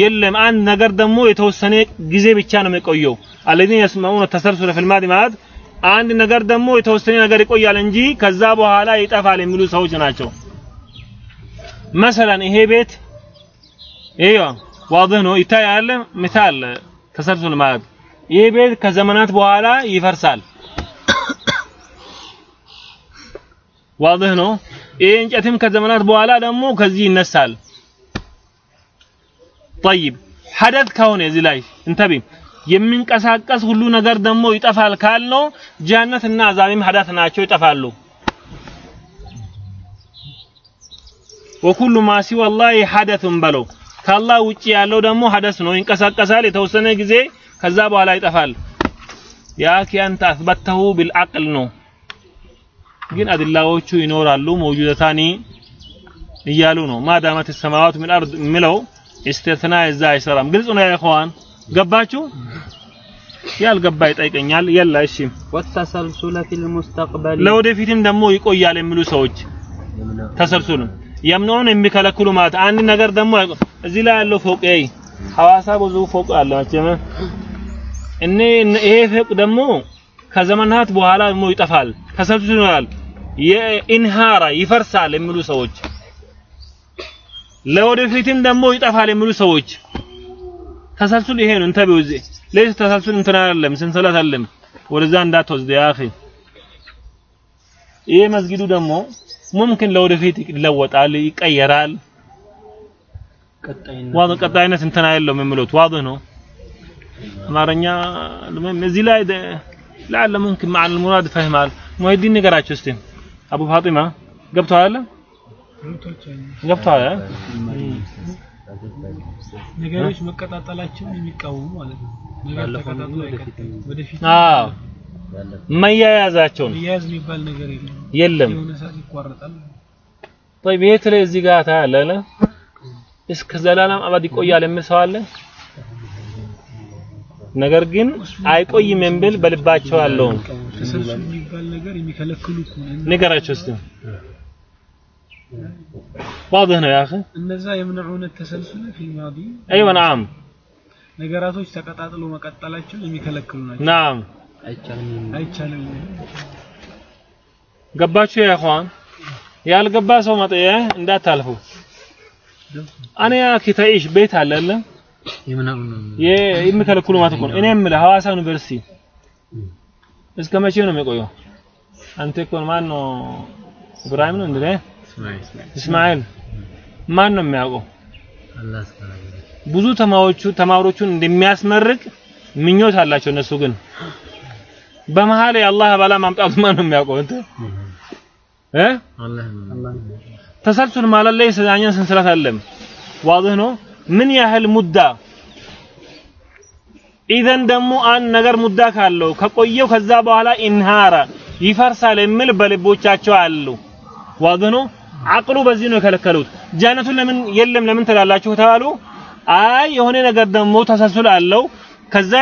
የለም አንድ ነገር ደግሞ የተወሰነ ጊዜ ብቻ ነው የሚቆየው አለዚነ የስመዑነ ተሰልሱለ ፊል ማለት አንድ ነገር ደግሞ የተወሰነ ነገር ይቆያል እንጂ ከዛ በኋላ ይጠፋል የሚሉ ሰዎች ናቸው። መሰለን ይሄ ቤት ይሄ ዋድህ ነው ይታያል። ምሳል ተሰልሱል ማዕድ ይሄ ቤት ከዘመናት በኋላ ይፈርሳል። ዋድህ ነው። ይሄ እንጨትም ከዘመናት በኋላ ደግሞ ከዚህ ይነሳል። طيب ሐደት ከሆነ እዚህ ላይ እንተቢ የሚንቀሳቀስ ሁሉ ነገር ደግሞ ይጠፋል ካልነው ጀሃነትና አዛብም ሐዳት ናቸው ይጠፋሉ ወኩሉ ማ ሲወ አላህ ሐደቱን በለው ከአላህ ውጪ ያለው ደግሞ ሐደስ ነው ይንቀሳቀሳል የተወሰነ ጊዜ ከዛ በኋላ ይጠፋል ያኪ አንተ አስበተሁ ቢልዓቅል ነው ግን አድላዎቹ ይኖራሉ መውጁደታኒ እያሉ ነው ማዳመት ሰማዋት ምን አርድ የሚለው ኢስቲትና እዛ አይሰራም ግልጽ ነው ያ ኢኽዋን ገባችሁ? ያልገባ ይጠይቀኛል። የላ እሺ፣ ወተሰልሱለ ፊል ሙስተቅበል ለወደፊትም ደግሞ ይቆያል የሚሉ ሰዎች ተሰልሱልም የምንሆን የሚከለክሉ ማለት አንድ ነገር ደግሞ እዚህ ላይ ያለው ፎቅ ይሄ ሐዋሳ ብዙ ፎቅ አለ መቼም። እኔ ይሄ ፎቅ ደግሞ ከዘመናት በኋላ ደግሞ ይጠፋል፣ ተሰልሱል ይሆናል፣ የኢንሃራ ይፈርሳል የሚሉ ሰዎች ለወደፊትም ደግሞ ይጠፋል የሚሉ ሰዎች ተሰልሱል ይሄ ነው። እንተቢው እዚህ ለዚህ ተሰልሱል እንትን አይደለም ሰንሰለት አይደለም። ወደዛ እንዳትወስድ ያ ይሄ መስጊዱ ደግሞ ሙምክን ለወደፊት ይለወጣል ይቀየራል። ቀጣይነት ቀጣይነት እንትን አይደለም የሚሉት። ዋضح ነው። አማርኛ ለምን እዚህ ላይ ለዓለ ሙምክን مع المراد فهمال ሙሂዲን ነገራቸው እስቲ። አቡ ፋጢማ ገብቷል ገብቷል። ነገሮች መቀጣጠላቸውን የሚቃወሙ ማለት ነው። ነገር ተቀጣጥሎ አይቀጥልም። ወደፊት አዎ መያያዛቸውን መያያዝ የሚባል ነገር የለም። የለም የሆነ ሰዓት ይቋረጣል። طيب የት ላይ እዚህ ጋር ታያለህ እስከ ዘላለም አበድ ይቆያል የሚል ሰው አለ ነገር ግን አይቆይም የሚል በልባቸው አለው ተሰልሱል የሚባል ነገር የሚከለክሉ ከሆነ ንገራቸው እስቲ واضح ነው يا اخي እነዛ የምንዑነ ተሰልሱል ፊል ማዲ ايوه نعم ነገራቶች ተቀጣጥሎ መቀጠላቸውን የሚከለክሉ ናቸው። نعم አይቻልም አይቻልም። ገባችሁ ያ اخوان ያልገባ ሰው መጠየ እንዳታልፉ እኔ ኪታይሽ ቤት አለ አይደል የምናምን ነው የሚከለክሉ ማለት እኮ ነው እኔ የምልህ ሐዋሳ ዩኒቨርሲቲ እስከ መቼ ነው የሚቆየው አንተ እኮ ማን ነው ኢብራሂም ነው እንዴ እስማኤል ማን ነው የሚያውቀው? ብዙ ተማዎቹ ተማሪዎቹን እንደሚያስመርቅ ምኞት አላቸው። እነሱ ግን በመሀል የአላህ ባላ ማምጣቱ ማን ነው የሚያውቀው? እንት እ ተሰልሱል ማለት ላይ ስለኛን ሰንሰለት አለም ዋضح ነው። ምን ያህል ሙዳ ኢዘን ደግሞ አንድ ነገር ሙዳ ካለው ከቆየው ከዛ በኋላ ኢንሃራ ይፈርሳል የሚል በልቦቻቸው አሉ። ዋضح ነው። አቅሉ በዚህ ነው የከለከሉት። ጃነቱን ለምን የለም ለምን ትላላችሁ ተባሉ? አይ የሆነ ነገር ደግሞ ተሰልሱል አለው። ከዛ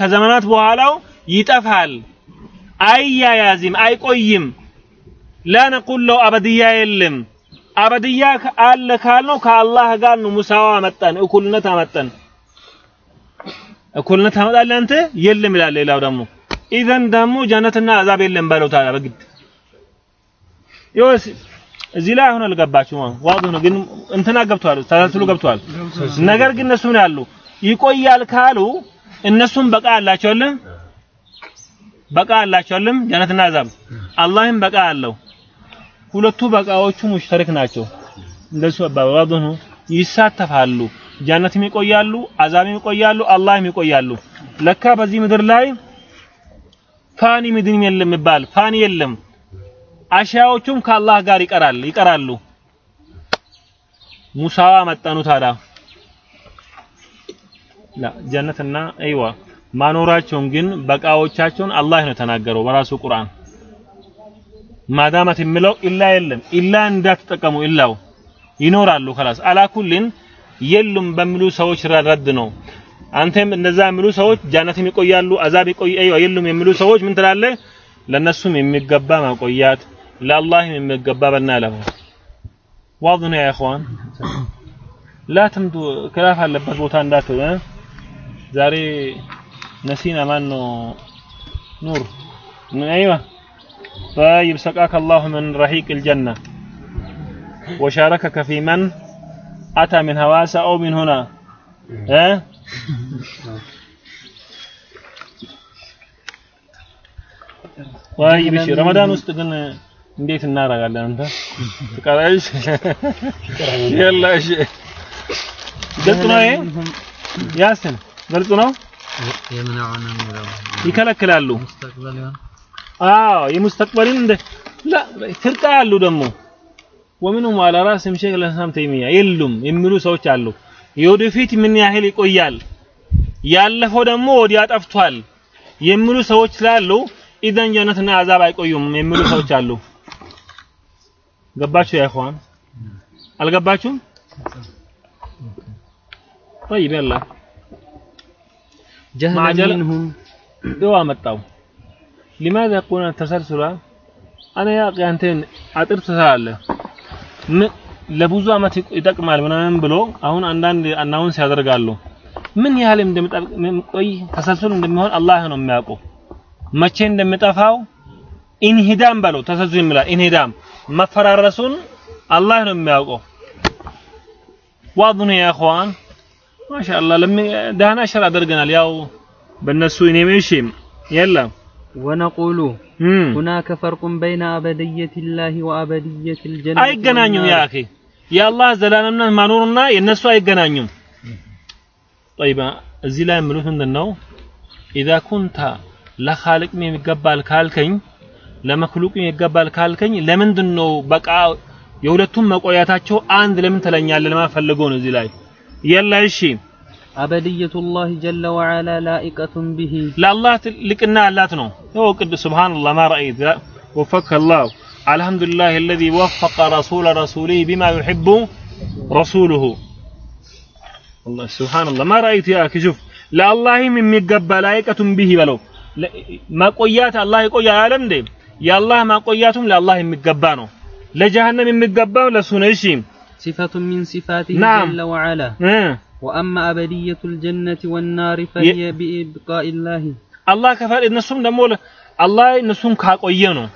ከዘመናት በኋላው ይጠፋል። አይያያዝም አይቆይም። ላ ለው አበድያ የለም። አበድያ አለ ካልነው ከአላህ ጋር ነው ሙሳዋ አመጣን እኩልነት አመጣን። እኩልነት ታመጣለህ አንተ? የለም ይላል ሌላው ደግሞ። ኢዘን ደግሞ ጀነትና አዛብ የለም በለው ታዲያ በግድ። ይወስ እዚህ ላይ አሁን አልገባችሁም? ዋضح ነው ግን እንትና ገብቷል ተሰልስሉ ገብቷል ነገር ግን እነሱ ምን ያሉ ይቆያል ካሉ እነሱም በቃ አላቸው አይደል? በቃ አላቸው ጀነትና አዛብ። አላህም በቃ አለው። ሁለቱ በቃዎቹ ሙሽተሪክ ናቸው። እንደሱ አባባዱ ነው ይሳተፋሉ። ጀነትም ይቆያሉ አዛብም ይቆያሉ አላህም ይቆያሉ። ለካ በዚህ ምድር ላይ ፋኒ ምድን የለም ይባል ፋኒ የለም አሻዎቹም ከአላህ ጋር ይቀራል ይቀራሉ ሙሳዋ መጠኑ ታዲያ ላ ጀነትና አይዋ ማኖራቸውን ግን በቃዎቻቸውን አላህ ነው የተናገረው በራሱ ቁርአን ማዳመት የሚለው ኢላ የለም ኢላ እንዳትጠቀሙ ኢላው ይኖራሉ خلاص አላኩልን የሉም በሚሉ ሰዎች ረድ ነው አንተም እንደዛ የሚሉ ሰዎች ጃነትም ይቆያሉ አዛብ ይቆይ አይዋ የሉም የሚሉ ሰዎች ምን ትላለህ ለነሱም የሚገባ ማቆያት ለአላህም የሚገባ በናለሁ واضح ነው يا اخوان لا تمدو ክላፍ አለበት ቦታ እንዳትሆነ ዛሬ ነሲና ማን ነው ኑር ايوه طيب سقاك الله من رحيق الجنة وشاركك في من أتى من هواسة أو من هنا ها طيب እሺ ረመዳን ውስጥ ግን እንዴት እናደርጋለን? አንተ ትቀራለሽ የላሽ ግልጽ ነው። ይሄ ያስን ግልጽ ነው። ይከለክላሉ። አዎ የሙስተቅበልን እንደ ፍርቃ አሉ ደግሞ ወምንም አላ ራስም ሼክ ለሳም ተይሚያ የሉም የሚሉ ሰዎች አሉ። የወደፊት ምን ያህል ይቆያል፣ ያለፈው ደግሞ ወዲያ ጠፍቷል የሚሉ ሰዎች ስላሉ ኢዘን ጀነትና አዛብ አይቆዩም የሚሉ ሰዎች አሉ። ገባችሁ ያ ኢኽዋን አልገባችሁም طيب يلا جهلا معجلة. منهم دوا መጣው لماذا يقولون التسلسل انا يا اخي አንተ አጥር ትሰራለህ ምን- ለብዙ አመት ይቅ- ይጠቅማል ምናምን ብሎ አሁን አንዳንድ አናውንስ ያደርጋሉ ምን ያህል እንደሚቆይ ተሰልሱል እንደሚሆን አላህ ነው የሚያውቀው መቼ እንደሚጠፋው ኢንሂዳም በለው ተሰልሱል ይምላል ኢንሂዳም መፈራረሱን አላህ ነው የሚያውቀው። ዋድኑ ያ ኢኽዋን ማሻአላህ ደህና ሸር አድርገናል። ያው በእነሱ ኢኒሜሽን የለም ወነቁሉ ሁናከ ፈርቁን በይነ አበድየቲላሂ ወአበድየቲል ጀነት አይገናኙም። ያ አኺ የአላህ ዘላለምነት መኖርና የነሱ አይገናኙም። ጠይባ እዚህ ላይ የምሉት ምንድን ነው? ኢዛ ኩንተ ለኻልቅ የሚገባል ካልከኝ ለመክሉቅም ይገባል ካልከኝ ለምንድን ነው በቃ የሁለቱም መቆያታቸው አንድ ለምን ትለኛለህ ለማለት ፈልገው ነው እዚህ ላይ የላ እሺ أبدية الله جل وعلا لائقة به ለአላህ ትልቅና ያላት ነው ይኸው ቅዱስ ሱብሃንአላህ ማ ረአይት ወፈቀ አላህ አልሐምዱሊላህ الذي وفق رسول رسوله بما يحب رسوله والله سبحان الله ما رأيت يا أخي شوف ለአላህም የሚገባ ላይቀቱን ቢህ በለው ማቆያት አላህ ይቆያል አለም እንዴ የአላህ ማቆያቱም ለአላህ የሚገባ ነው። ለጀሃነም የሚገባው ለሱ ነው። እሺ ሲፈቱ ሚን ሲፋቲሂ ጀለ ወዐላ ወአማ አበድየቱል ጀነቲ ወናሪ ፈሂየ ቢኢብቃኢላሂ አላህ ከፈል እነሱም ደግሞ አላህ እነሱን ካቆየ ነው።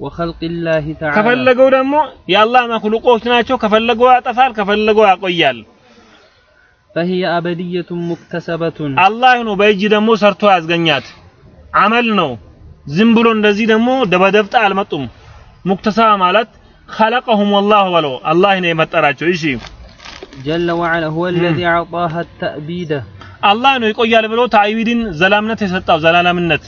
ወኸልቅላሂ ተዓላ ከፈለገው ደግሞ የአላህ መክሉቆች ናቸው። ከፈለገው ያጠፋል፣ ከፈለገው ያቆያል። ፈሂየ አበድየቱን ሙክተሰበቱን አላህ ነው በእጅ ደግሞ ሰርቶ ያዝገኛት አመል ነው ዝም ብሎ እንደዚህ ደግሞ ደበደብጣ አልመጡም ሙክተሰባ ማለት خلقهم والله በለው አላህ ነው የመጠራቸው እሺ جل وعلا هو الذي أعطاها التأبيد አላህ ነው ይቆያል ብሎ ታይዊድን ዘላምነት የሰጣው ዘላለምነት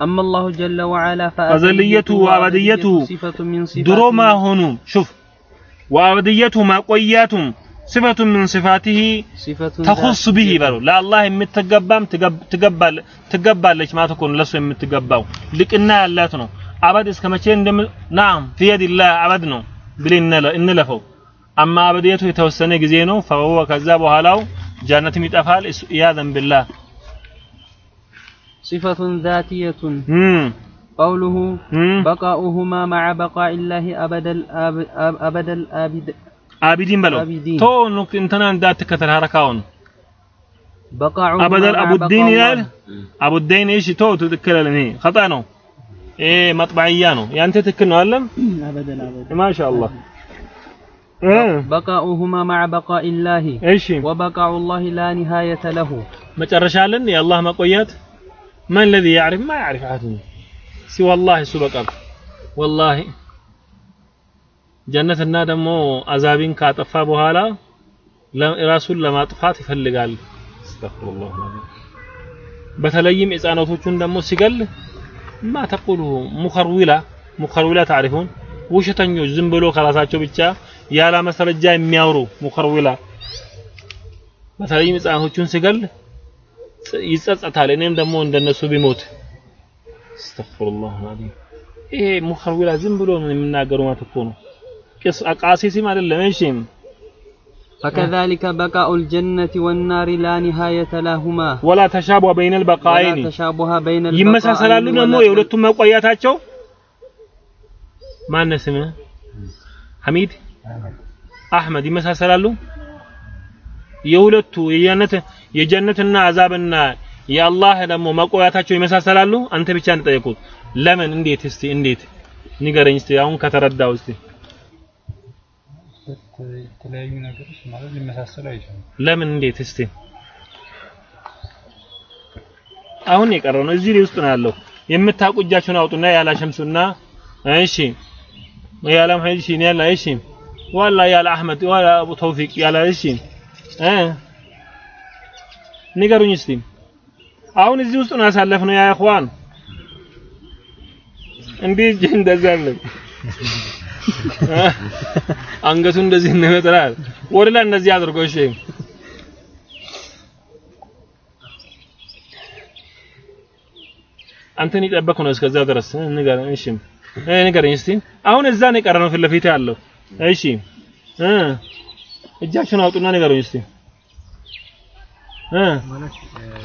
أما الله جل وعلا فأزليته وأبديته صفة من صفاته ድሮ ማሆኑ ሹፍ ወአብድየቱ ማቆያቱም صفة من صفاته صفة ተኹስ ذاتية. ቢሂ በሉ ለአላህ የምትገባም ትገብ- ትገባለ- ትገባለች ማለት እኮ ነው ለሱ የምትገባው ልቅና ያላት ነው አበድ እስከ መቼ እንደም ናም ፊ የዲላህ አበድ ነው ብለን እንለ- እንለፈው አማ አበድየቱ የተወሰነ ጊዜ ነው ፈወ ከዛ በኋላው ጃነትም ይጠፋል እሱ ኢያዘን ቢላህ صفة ذاتية እም قوله እም بقاؤهما مع بقاء الله أبد الآب أب- أبد عابدين بلو. تو نقطة انتنان دات تكتر هركاون بقع أبدا أبو الدين يال؟ أبو الدين إيش؟ تو تذكر لني خطأ نو إيه مطبعيانو. يعني أنت تذكرنا ألم <clears throat> أبدا أبدا. ما شاء الله. إيه. بقاؤهما مع بقاء الله. إيش؟ وبقاء الله لا نهاية له. ما ترشالن يا الله ما قويت ما الذي يعرف؟ ما يعرف عهدني سوى الله سبقك والله. ጀነትና ደግሞ አዛቢን ካጠፋ በኋላ ራሱን ለማጥፋት ይፈልጋል። አስተግፊሩላህ አልዓዚም። በተለይም ህፃናቶቹን ደግሞ ሲገል ማ ተቁሉ ሙኸርዊላ ሙኸርዊላ ታሪፉን ውሸተኞች ዝም ብሎ ከራሳቸው ብቻ ያለ ማስረጃ የሚያወሩ ሙኸርዊላ። በተለይም ህፃናቶቹን ሲገል ይጸጸታል እኔም ደግሞ እንደነሱ ቢሞት። አስተግፊሩላህ አልዓዚም ይሄ ሙኸርዊላ ዝም ብሎ የሚናገሩ ማለት እኮ ነው ቅስ አቃሲሲም አይደለም እሺ فكذلك بقاء الجنة والنار لا نهاية لهما ወላ ተሻቧ በይነል በቃይኒ ولا تشابه بين ይመሳሰላሉ البقاءين ደግሞ ولا የሁለቱም መቆያታቸው ማነው ስምህ ሐሚድ አህመድ ይመሳሰላሉ የሁለቱ የጀነት የጀነትና አዛብና የአላህ ደግሞ መቆያታቸው ይመሳሰላሉ አንተ ብቻ እንጠየቁት ለምን እንዴት እስቲ እንዴት ንገረኝ እስቲ አሁን ከተረዳው እስቲ የተለያዩ ነገሮች ማለት ሊመሳሰሉ አይችሉም። ለምን? እንዴት? እስቲ አሁን የቀረው ነው። እዚህ ውስጥ ነው ያለው። የምታውቁ እጃችሁን አውጡና ያላ ሸምሱና እሺ ያላ መሐመድ እሺ ያላ እሺ ወላ ያላ አህመድ ወላ አቡ ተውፊቅ ያላ እሺ እ ንገሩኝ እስቲ። አሁን እዚህ ውስጥ ነው ያሳለፍነው ያ ኢኽዋን። እንዲህ እንደዚህ አለ <laughs> አንገቱ እንደዚህ እንመጥራል ወደ ላይ እንደዚህ አድርጎ እሺ። አንተን የጠበቅኩ ነው እስከዛ ድረስ። ንገረኝ እሺ። እ ንገረኝ እስቲ። አሁን እዛ ነው የቀረነው ፊት ለፊት ያለው። እሺ። እ እጃችሁን አውጡና ንገሩኝ እስቲ። እ ማለት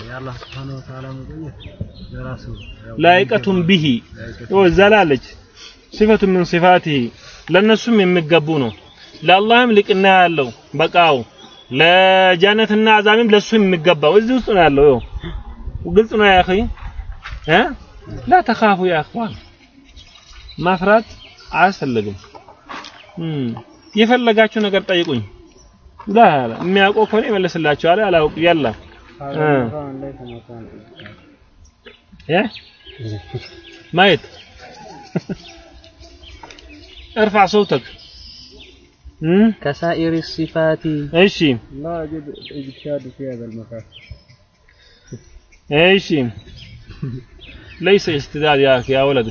የአላህ ስብሐነ ወተዓላ መቆየት ለራሱ ላይቀቱን ቢሂ። እዛ ላለች ሲፈቱ ምን ሲፋቲሂ ለነሱም የሚገቡ ነው። ለአላህም ልቅና ያለው በቃው። ለጀነትና አዛብም ለሱ የሚገባው። እዚህ ውስጥ ነው ያለው። ይኸው ግልጽ ነው ያ አኺ? እ? ላ ተኻፉ ያ አኽዋን። ማፍራት አያስፈልግም። የፈለጋችሁ ነገር ጠይቁኝ። ላ የሚያውቀው ከሆነ ይመልስላችኋል አላውቅ ያላ። ማየት ارفع صوتك እም كسائر الصفات እሺ لا أجد اجتهاد في هذا المكان እሺ ليس اجتهاد يا أخي يا ولد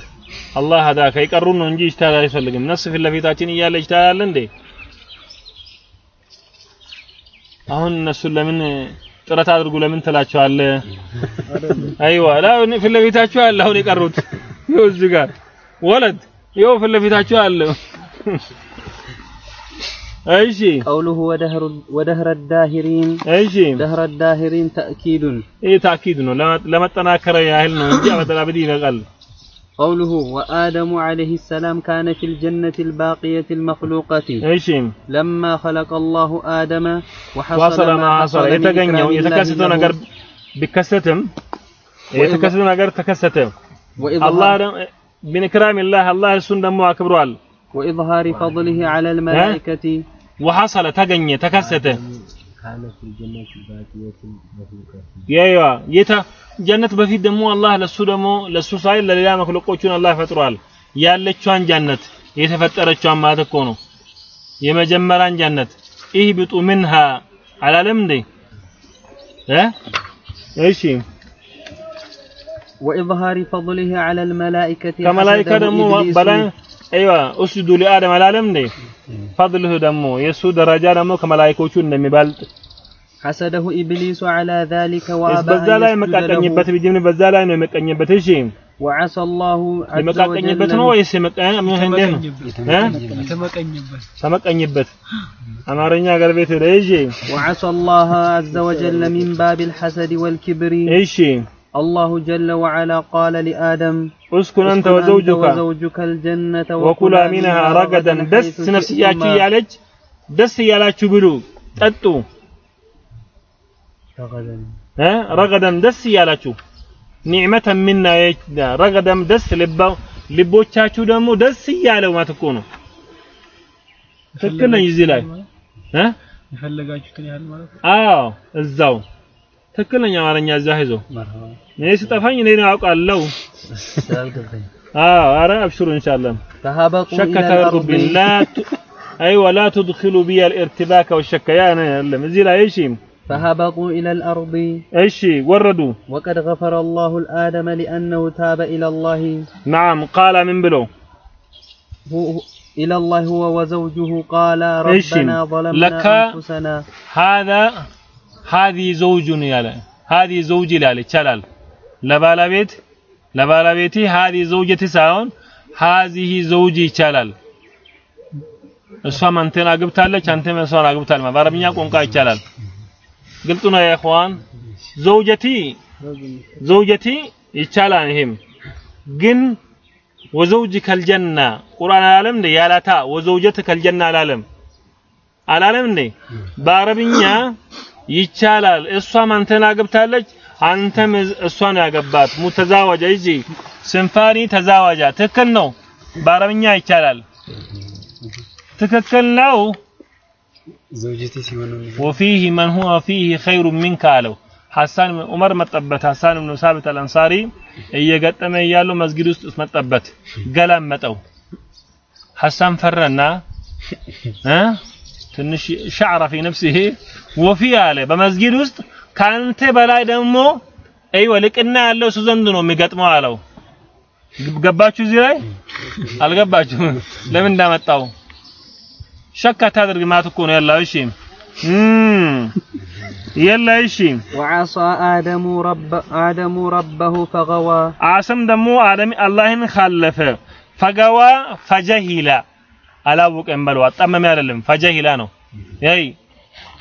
አላህ هداك ይቀሩን ነው እንጂ እጅትሃድ አይፈልግም ነስ ፊት ለፊታችን እያለ እጅትሃድ አለ እንዴ አሁን እነሱን ለምን ጥረት አድርጉ ለምን ትላቸዋለህ አይዋ ላ ፊት ለፊታችሁ አለ አሁን የቀሩት ይኸው እዚህ ጋር ወለድ ይኸው ፊት ለፊታችሁ አለ እሺ قوله ودهر, ودهر الداهرين እሺ دهر الداهرين تأكيد ይህ ታኪድ ነው ለመ- ለመጠናከር ያህል ነው እንጂ አበጠላብዲ ይበቃል قوله وآدم عليه السلام كان في الجنة الباقية المخلوقة እሺ لما خلق الله آدم وحصل ዋሰለ ما ማሐሰለ حصل من የተገኘው إكرام الله የተከሰተው له ነገር ቢከሰትም የተከሰተው ነገር ተከሰተ አላህ وإظهار, ደግሞ ቢንክራሚላህ አላህ እሱን ደግሞ አክብሯል وإظهار فضله على الملائكة ወሐሰለ ተገኘ ተከሰተ ያያ የታ ጀነት በፊት ደግሞ አላህ ለሱ ደግሞ ለሱ ሳይል ለሌላ መክለቆቹን አላህ ፈጥሯል ያለችዋን ጀነት የተፈጠረችዋን ማለት እኮ ነው የመጀመሪያን ጀነት ኢህብጡ ምንሃ አላለም እንዴ እ እሺ وإظهار فضله على الملائكة كما لا يكرمه بل أيوة أسجدوا لآدم العالم دي فضله دمه يسود رجال درجة كما لا شون دمي بلد حسده إبليس على ذلك وأبى أن يسجد له. وعسى الله عز وجل وعسى الله عز وجل من باب الحسد والكبر. إيشي الله جل وعلا قال لآدم እስኩን አንተ اسكن ወዘውጁካ وزوجك الجنة ወኩላ ሚንሃ ረገደን ደስ حيث ነፍስያችሁ شئتما እያለች ደስ እያላችሁ ብሉ ጠጡ رغدا እ ረገደን ደስ እያላችሁ ኒዕመተን ሚና ረገደም ደስ ልባው ልቦቻችሁ ደግሞ ደስ እያለው ማለት እኮ ነው ትክክል ነኝ እዚህ ላይ እ የፈለጋችሁትን ያህል ማለት ነው። አዎ እዛው ትክክል ነኝ አማርኛ እዛ ይዞ እኔ ስጠፋኝ እኔ ነው አውቃለሁ አዎ አረ አብሽሩ ኢንሻአላህ فهبطوا شك إلى تربي الأرض لا ت... ايوه لا تدخلوا بي الارتباك والشك يا انا يعلم زي لا ايش فهبطوا إلى الأرض ايش وردوا وقد غفر الله الآدم لأنه تاب إلى الله نعم قال من بلو هو إلى الله هو وزوجه قال إيش؟ ربنا ظلمنا لك أنفسنا هذا ሃዚ ዘውጁን ያለ ሃዚ ዘውጅ ይላል ይቻላል። ለባለቤት ለባለቤቴ ሃዚ ዘውጀቲ ሳይሆን ሃዚሂ ዘውጅ ይቻላል። እሷም አንተን አግብታለች፣ አንተም እሷን አግብታል። በአረብኛ ቋንቋ ይቻላል። ግልጽ ነው ያ ዘውጀቲ ዘውጀቲ ይቻላል። ይሄም ግን ወዘውጅ ከልጀና ቁርአን አላለም እንደ ያላታ ወዘውጀት ከልጀና አላለም አላለም እንደ በአረብኛ ይቻላል። እሷም አንተን አግብታለች፣ አንተም እሷን ያገባት። ሙተዛወጀ እዚ ስንፋኒ ተዛዋጃ። ትክክል ነው። በአረብኛ ይቻላል። ትክክል ነው። ወፊህ መን ሁወ ፊህ ኸይሩ ሚንከ አለው። ሐሳን ዑመር መጠበት ሐሳን ብኑ ሳቢት አልአንሳሪ እየገጠመ እያሉ መስጊድ ውስጥ መጠበት ገላመጠው። ሐሳን ፈረና <laughs> ትንሽ ሻዕራ ፊ ነፍሲሂ ወፊ አለ በመስጊድ ውስጥ ካንተ በላይ ደግሞ አይወ ልቅና ያለው እሱ ዘንድ ነው የሚገጥመው አለው። ገባችሁ? እዚህ ላይ አልገባችሁ? ለምን እንዳመጣው ሸካ ታድርግ ማለት እኮ ነው ያለው። እሺ የለ እሺ። ወዓሳ አደሙ ረበ አደሙ ረበሁ ፈገዋ አሰም ደግሞ አደም አላህን ካለፈ ፈገዋ ፈጀሂላ አላወቀም በለው አጣመመ አይደለም ፈጀሂላ ነው ያይ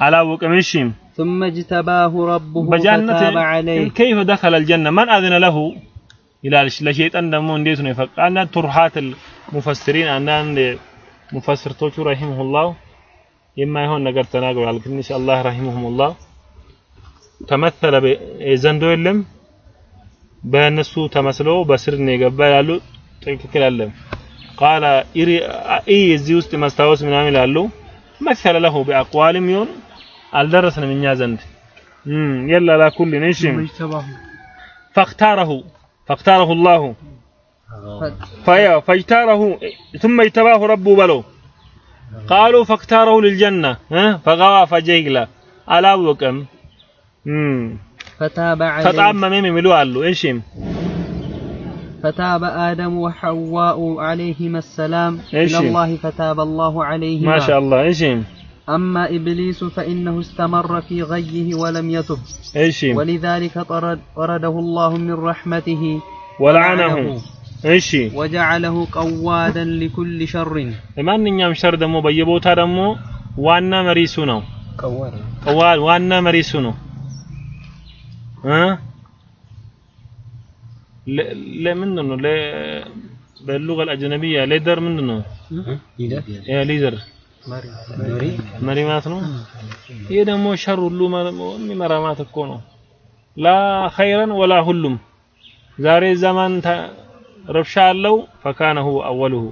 አላወቀም እሺ ثم اجتباه ربه በጀነት فتاب عليه كيف دخل الجنة من أذن له ይላል ለሸይጣን ደግሞ እንዴት ነው የፈቃ አንዳንድ ቱርሃት ሙፈስሪን አንዳንድ ሙፈስርቶቹ ረሂመሁላህ የማይሆን ነገር ተናግረዋል ትንሽ አላህ ረሂመሁሙላህ ተመሰለ ዘንዶ የለም በእነሱ ተመስሎ በስር ነው የገባ ያሉ ትክክል አለም قال إي زيوس تمستاوس من عمل هلو مثل له بأقوال ميون الدرس من يازند يلا لا كل نشم. فاختاره فاختاره الله. فيا فاجتاره ثم اجتباه ربه بلو. قالوا فاختاره للجنة فغوى فجيلا ألا وكم فتاب عليه. فتاب ما ميمي ملو قال له إيش فتاب آدم وحواء عليهما السلام إيش؟ إلى الله فتاب الله عليهما ማሻአላህ እሺ أما إبليس فإنه استمر في غيه ولم يتب እሺ ولذلك طرد طرده الله من رحمته ወለዓነሁ እሺ وجعله قوادا لكل شر ማንኛውም ሸር ደግሞ በየቦታ ደግሞ ዋና መሪሱ ነው ቀዋር ቀዋል ዋና መሪሱ ነው እ ለ- ለምንድን ነው ለ- በሉገ አልአጅነቢያ ሌደር ምንድን ነው ሊደር ያ ሊደር መሪ መሪ ማለት ነው ይህ ደግሞ ሸር ሁሉ መ- የሚመራ ማለት እኮ ነው ላ ኸይረን ወላ ሁሉም ዛሬ ዘመን ተ- ረብሻ አለው ፈካነ ሁወ አወሉሁ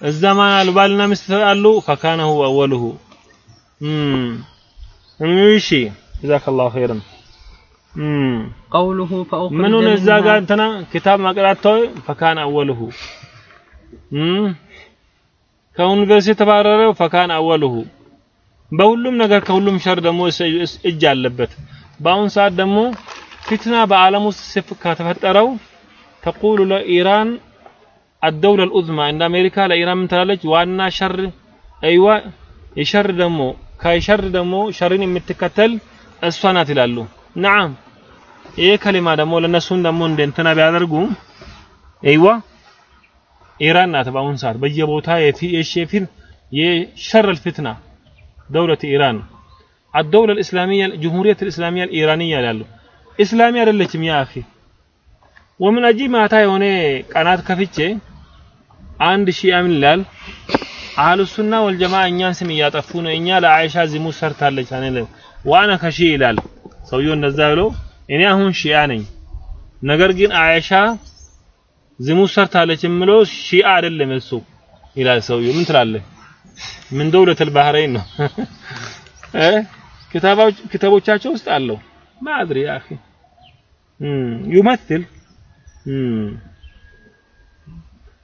እዛ ማን አሉ ባልና ሚስት አሉ ፈካነ ሁወ አወሉሁ እም እሺ ጀዛከላሁ ኸይረን ቀውሉሁ ፈኡኽሪጀ ምኑን እዛ ጋር እንትና ኪታብ ማቅራት ተው ፈካን አወልሁ ከዩኒቨርሲቲ ተባረረው ፈካን አወልሁ በሁሉም ነገር ከሁሉም ሸር ደግሞ እጅ አለበት። በአሁን ሰዓት ደግሞ ፊትና በዓለም ውስጥ ከተፈጠረው ተቁሉ ለኢራን አደውለ ልዑዝማ እንደ አሜሪካ ለኢራን ምን ትላለች? ዋና ሸር አይዋ የሸር ደግሞ ከሸር ደግሞ ሸርን የምትከተል እሷ ናት ይላሉ። ነዓም ይሄ ከሊማ ደግሞ ለነሱን ደግሞ እንደ እንትና ቢያደርጉ አይዋ ኢራን ናት በአሁን ሰዓት በየቦታ የፊ የሸፊር የሸር الفتنة دولة إيران الدولة الإسلامية الجمهورية الإسلامية الإيرانية ላሉ ኢስላሚ አይደለችም ያ አኺ ወምን አጂ ማታ የሆነ ቀናት ከፍቼ አንድ ሺዓ ምን ይላል አህሉ ሱና ወልጀማ እኛን ስም እያጠፉ ነው እኛ ለአይሻ ዝሙት ሰርታለች አንልም ዋና ከሺ ይላል ሰውየው እንደዛ ብሎ እኔ አሁን ሺዓ ነኝ ነገር ግን አይሻ ዝሙት ሰርታለች የምለው ሺዓ አይደለም እሱ ይላል ሰውየው ምን ትላለህ ምን ደውለት البحرين ነው <laughs> እ ክታቦች ክታቦቻቸው ውስጥ አለው ማድሪ يا اخي امم يمثل امم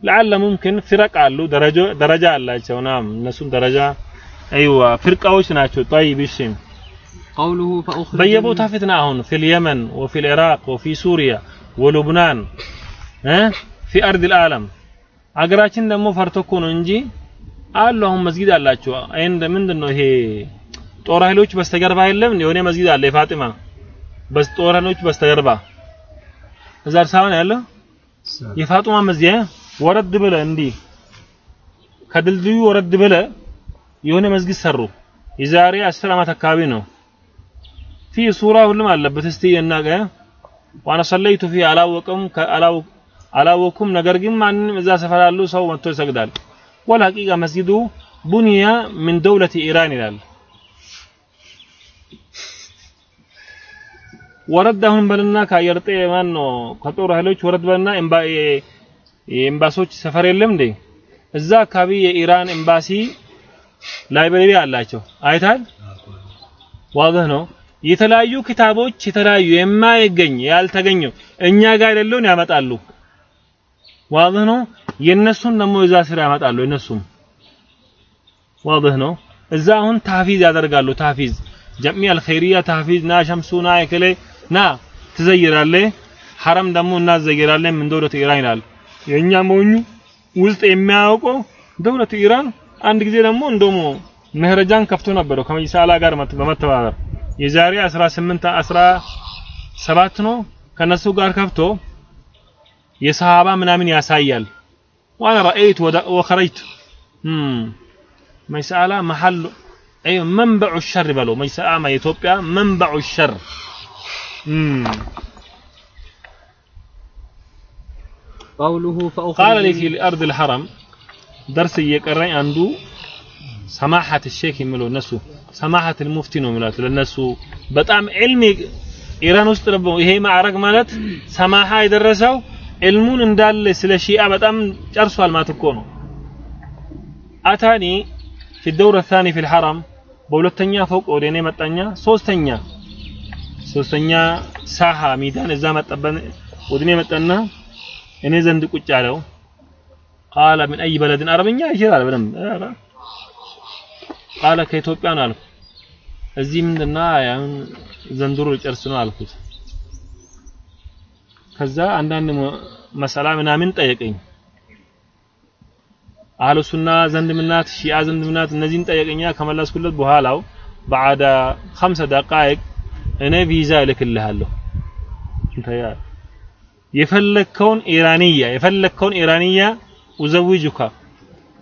لعل ممكن فرق አሉ ደረጃ ደረጃ አላቸው ናም እነሱም ደረጃ ايوه ፍርቃዎች ናቸው طيب እሺ قوله فأخرج በየቦታ ፊትና አሁን في اليمن وفي العراق وفي سوريا ولبنان في أرض العالم። አገራችን ደግሞ ፈርቶ እኮ ነው እንጂ አሉ አሁን መስጊድ አላቸው። እንደ ምንድን ነው ይሄ? ጦር ኃይሎች በስተጀርባ የለም የሆነ መስጊድ አለ የፋጢማ። ጦር ኃይሎች በስተጀርባ። እዛ አዲስ አበባ ነው ያለው? የፋጡማ መስጊድ ወረድ ብለ እንዲህ ከድልድዩ ወረድ ብለ የሆነ መስጊድ ሰሩ። የዛሬ 10 ዓመት አካባቢ ነው። ፊ ሱራ ሁሉም አለበት እስቲ እናቀ ዋና ሰለይቱ ፊ አላወቅም አላወኩም ነገር ግን ማንንም እዛ ሰፈር ያሉ ሰው መጥቶ ይሰግዳል ወል ሐቂቃ መስጊዱ ቡንያ ምን ደውለት ኢራን ይላል ወረድ አሁን በልና ከአየር ጤ ማን ነው ከጦር ኃይሎች ወረድ በልና ኤምባ የኤምባሲዎች ሰፈር የለም እንዴ እዛ አካባቢ የኢራን ኤምባሲ ላይብረሪ አላቸው አይታል ዋضح ነው የተለያዩ ክታቦች የተለያዩ የማይገኝ ያልተገኘው እኛ ጋር ያለውን ያመጣሉ። ዋضح ነው። የነሱን ደግሞ እዛ ስራ ያመጣሉ። የነሱም ዋضح ነው። እዛ አሁን ታፊዝ ያደርጋሉ። ታፊዝ ጀሚ አልኸይሪያ ታፊዝ ና ሸምሱና አይከለ ና ትዘይራለ ሐረም ደግሞ እና ዘይራለ ምን ደውለት ኢራን ይላል። የኛ ሞኙ ውስጥ የሚያውቀው ደውለት ኢራን አንድ ጊዜ ደግሞ እንደሞ መህረጃን ከፍቶ ነበረው ከመይሳላ ጋር በመተባበር የዛሬ 18 17 ነው ከነሱ ጋር ከፍቶ የሰሃባ ምናምን ያሳያል وانا رايت وخرجت امم ميسالا محل ايوه منبع الشر بلو ميسالا ما اثيوبيا منبع الشر امم قوله فأخرج قال لي في الارض الحرم درس እየቀረኝ አንዱ ሰማሐት الشيخ የሚለው እነሱ ሰማሐት المفتي ነው የሚሏት ለነሱ በጣም ዒልም ኢራን ውስጥ ደግሞ ይሄ ማዕረግ ማለት ሰማሃ የደረሰው ዕልሙን እንዳለ ስለ ሺአ በጣም ጨርሷል ማለት እኮ ነው አታኒ في الدور الثاني في الحرم በሁለተኛ ፎቅ ወደ እኔ መጣኛ ሶስተኛ ሶስተኛ ሳሃ ሚዳን እዛ መጣበን ወደ እኔ መጣና እኔ ዘንድ ቁጭ አለው ቃለ ምን አይ በለድን አረብኛ ይችላል በደንብ ኧረ ቃለ ከኢትዮጵያ ነው አልኩ። እዚህ ምንድና ያን ዘንድሮ ጨርስ ነው አልኩት። ከዛ አንዳንድ መሰላ ምናምን ጠየቀኝ። አህሉ ሱና ዘንድ ምናት ሺአ ዘንድ ምናት እነዚህን ጠየቀኛ ከመለስኩለት በኋላው በዓዳ 5 ደቃይቅ እኔ ቪዛ እልክልሃለሁ እንተያ የፈለከውን ኢራንያ የፈለከውን ኢራንያ ውዘውጁካ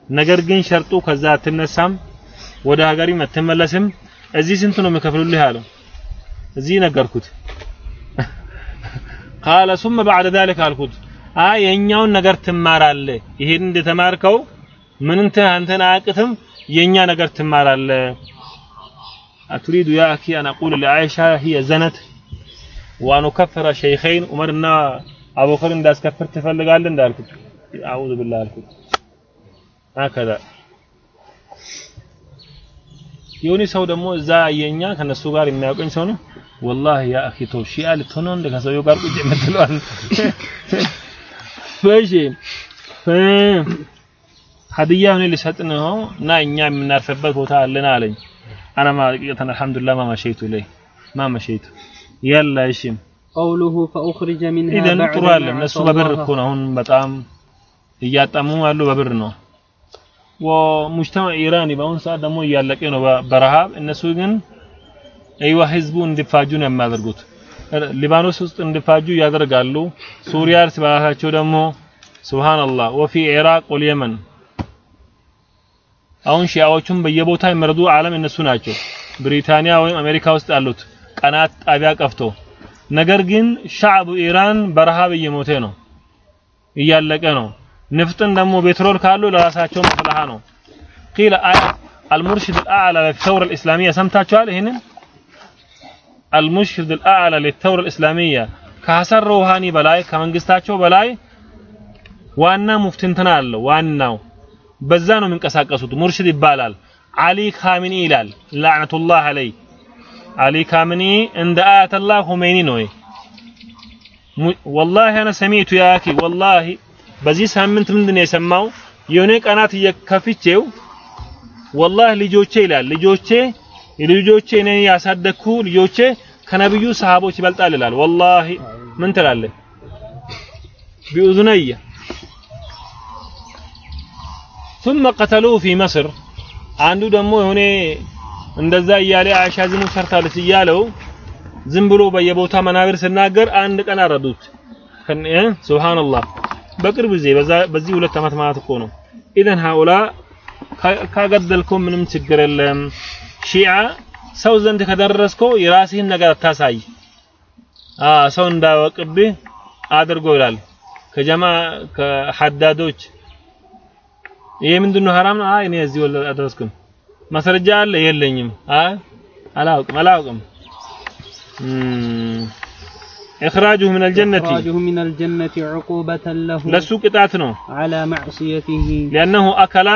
ነገር ግን ሸርጡ ከዛ አትነሳም ወደ ሀገሪ አትመለስም እዚህ ስንት ነው የምከፍሉልህ አለው እዚህ ነገርኩት <laughs> ቃለ ثم بعد ذلك አልኩት አይ የኛውን ነገር ትማራለህ ይሄን እንደተማርከው ምን እንትን አንተን አያቅትም የኛ ነገር ትማራለህ أتريد يا أخي أن أقول لعائشة هي زنت وأن أكفر شيخين عمرنا أبو بكر إن داس كفر تفلق قال لنا أعوذ بالله الكل هكذا የሆነ ሰው ደግሞ እዛ የኛ ከነሱ ጋር የሚያውቀኝ ሰው ነው ወላሂ ያ አኺ ተው ሺአ ልትሆን እንደ ከሰውየው ጋር ቁጭ የምትለዋል <laughs> ፈሽ ሀዲያ ሆነ ሊሰጥ ነው እና እኛ የምናርፍበት ቦታ አለና አለኝ انا ما حقيقه الحمد لله ما مشيت اليه ما مشيت يلا ايش قوله فأخرج منها اذا بعد ጥሩ ما አለ እነሱ عصى በብር الله እኮ ነው አሁን በጣም እያጠሙ ያሉ በብር ነው ወሙጅተማ ኢራኒ በአሁን ሰዓት ደግሞ እያለቀ ነው በረሃብ። እነሱ ግን አይዋ ህዝቡ እንዲፋጁ ነው የሚያደርጉት። ሊባኖስ ውስጥ እንዲፋጁ ያደርጋሉ። ሱሪያ እርስ በራሳቸው ደግሞ ሱብሃንአላህ ወፊ ኢራቅ ወልየመን አሁን ሺያዎቹም በየቦታ የሚረዱ ዓለም እነሱ ናቸው። ብሪታንያ ወይም አሜሪካ ውስጥ ያሉት ቀናት ጣቢያ ቀፍቶ። ነገር ግን ሻዕቡ ኢራን በረሃብ እየሞተ ነው እያለቀ ነው نفطن دمو بترول كالو لراسا تشوم فلاحانو قيل آية المرشد الأعلى للثورة الإسلامية سمتا تشوال هنا المرشد الأعلى للثورة الإسلامية كاسر روحاني بلاي كمانجستا تشو بلاي وأنا مفتن تنال وأنا بزانو من كساك مرشد بالال علي خامني إلال لعنة الله علي علي خامني عند آية الله خميني نوي والله أنا سميت ياكي والله በዚህ ሳምንት ምንድን ነው የሰማው የሆነ ቀናት እየከፍቼው ወላሂ ልጆቼ ይላል ልጆቼ ልጆቼ እኔ ያሳደግኩ ልጆቼ ከነብዩ ሰሃቦች ይበልጣል ይላል ወላሂ ምን ትላለህ ቢኡዝነየ ثم قتلوه في مصر አንዱ ደግሞ የሆነ እንደዛ እያለ አይሻ ዝሙ ሰርታለች እያለው ዝም ብሎ በየቦታ መናብር ስናገር አንድ ቀን አረዱት ከን እ ሱብሃንአላህ በቅርብ ጊዜ በዚህ ሁለት ዓመት ማለት እኮ ነው። ኢዘን ካ- ካገደልከው ምንም ችግር የለም። ሺዓ ሰው ዘንድ ከደረስከው የራስህን ነገር አታሳይ። ሰው እንዳያወቅብህ አድርጎ ይላል። ከጀማ ከሐዳዶች ይሄ ምንድነው? ሐራም? አይ እኔ እዚህ ወለ አደረስኩም ማስረጃ አለ? የለኝም። አይ አላውቅም አላውቅም إخراجه من الجنة. إخراجه من الجنة عقوبة له. لسو قطعتنا على معصيته. لأنه أكل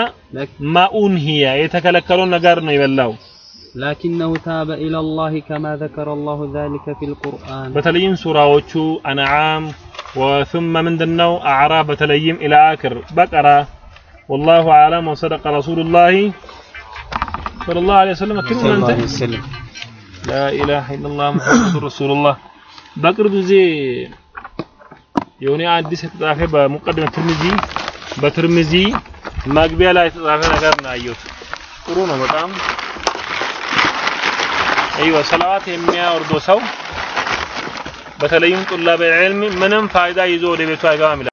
ما أنهي. يتكلكلون نقارنا يبلاو لكنه تاب إلى الله كما ذكر الله ذلك في القرآن. بتلين سورة وشو أنعام وثم من دنو أعرى بتليم إلى آخر. بقرة. والله أعلم وصدق رسول الله صلى الله عليه وسلم. كلمة لا إله إلا الله محمد رسول الله. በቅርብ ጊዜ የሆነ አዲስ የተጻፈ በሙቀድመ ትርሚዚ በትርሚዚ መግቢያ ላይ የተጻፈ ነገር ነው ያየሁት። ጥሩ ነው በጣም አይዋ ሰላዋት የሚያወርደው ሰው በተለይም ጡላበ ዒልም ምንም ፋይዳ ይዞ ወደ ቤቱ አይገባም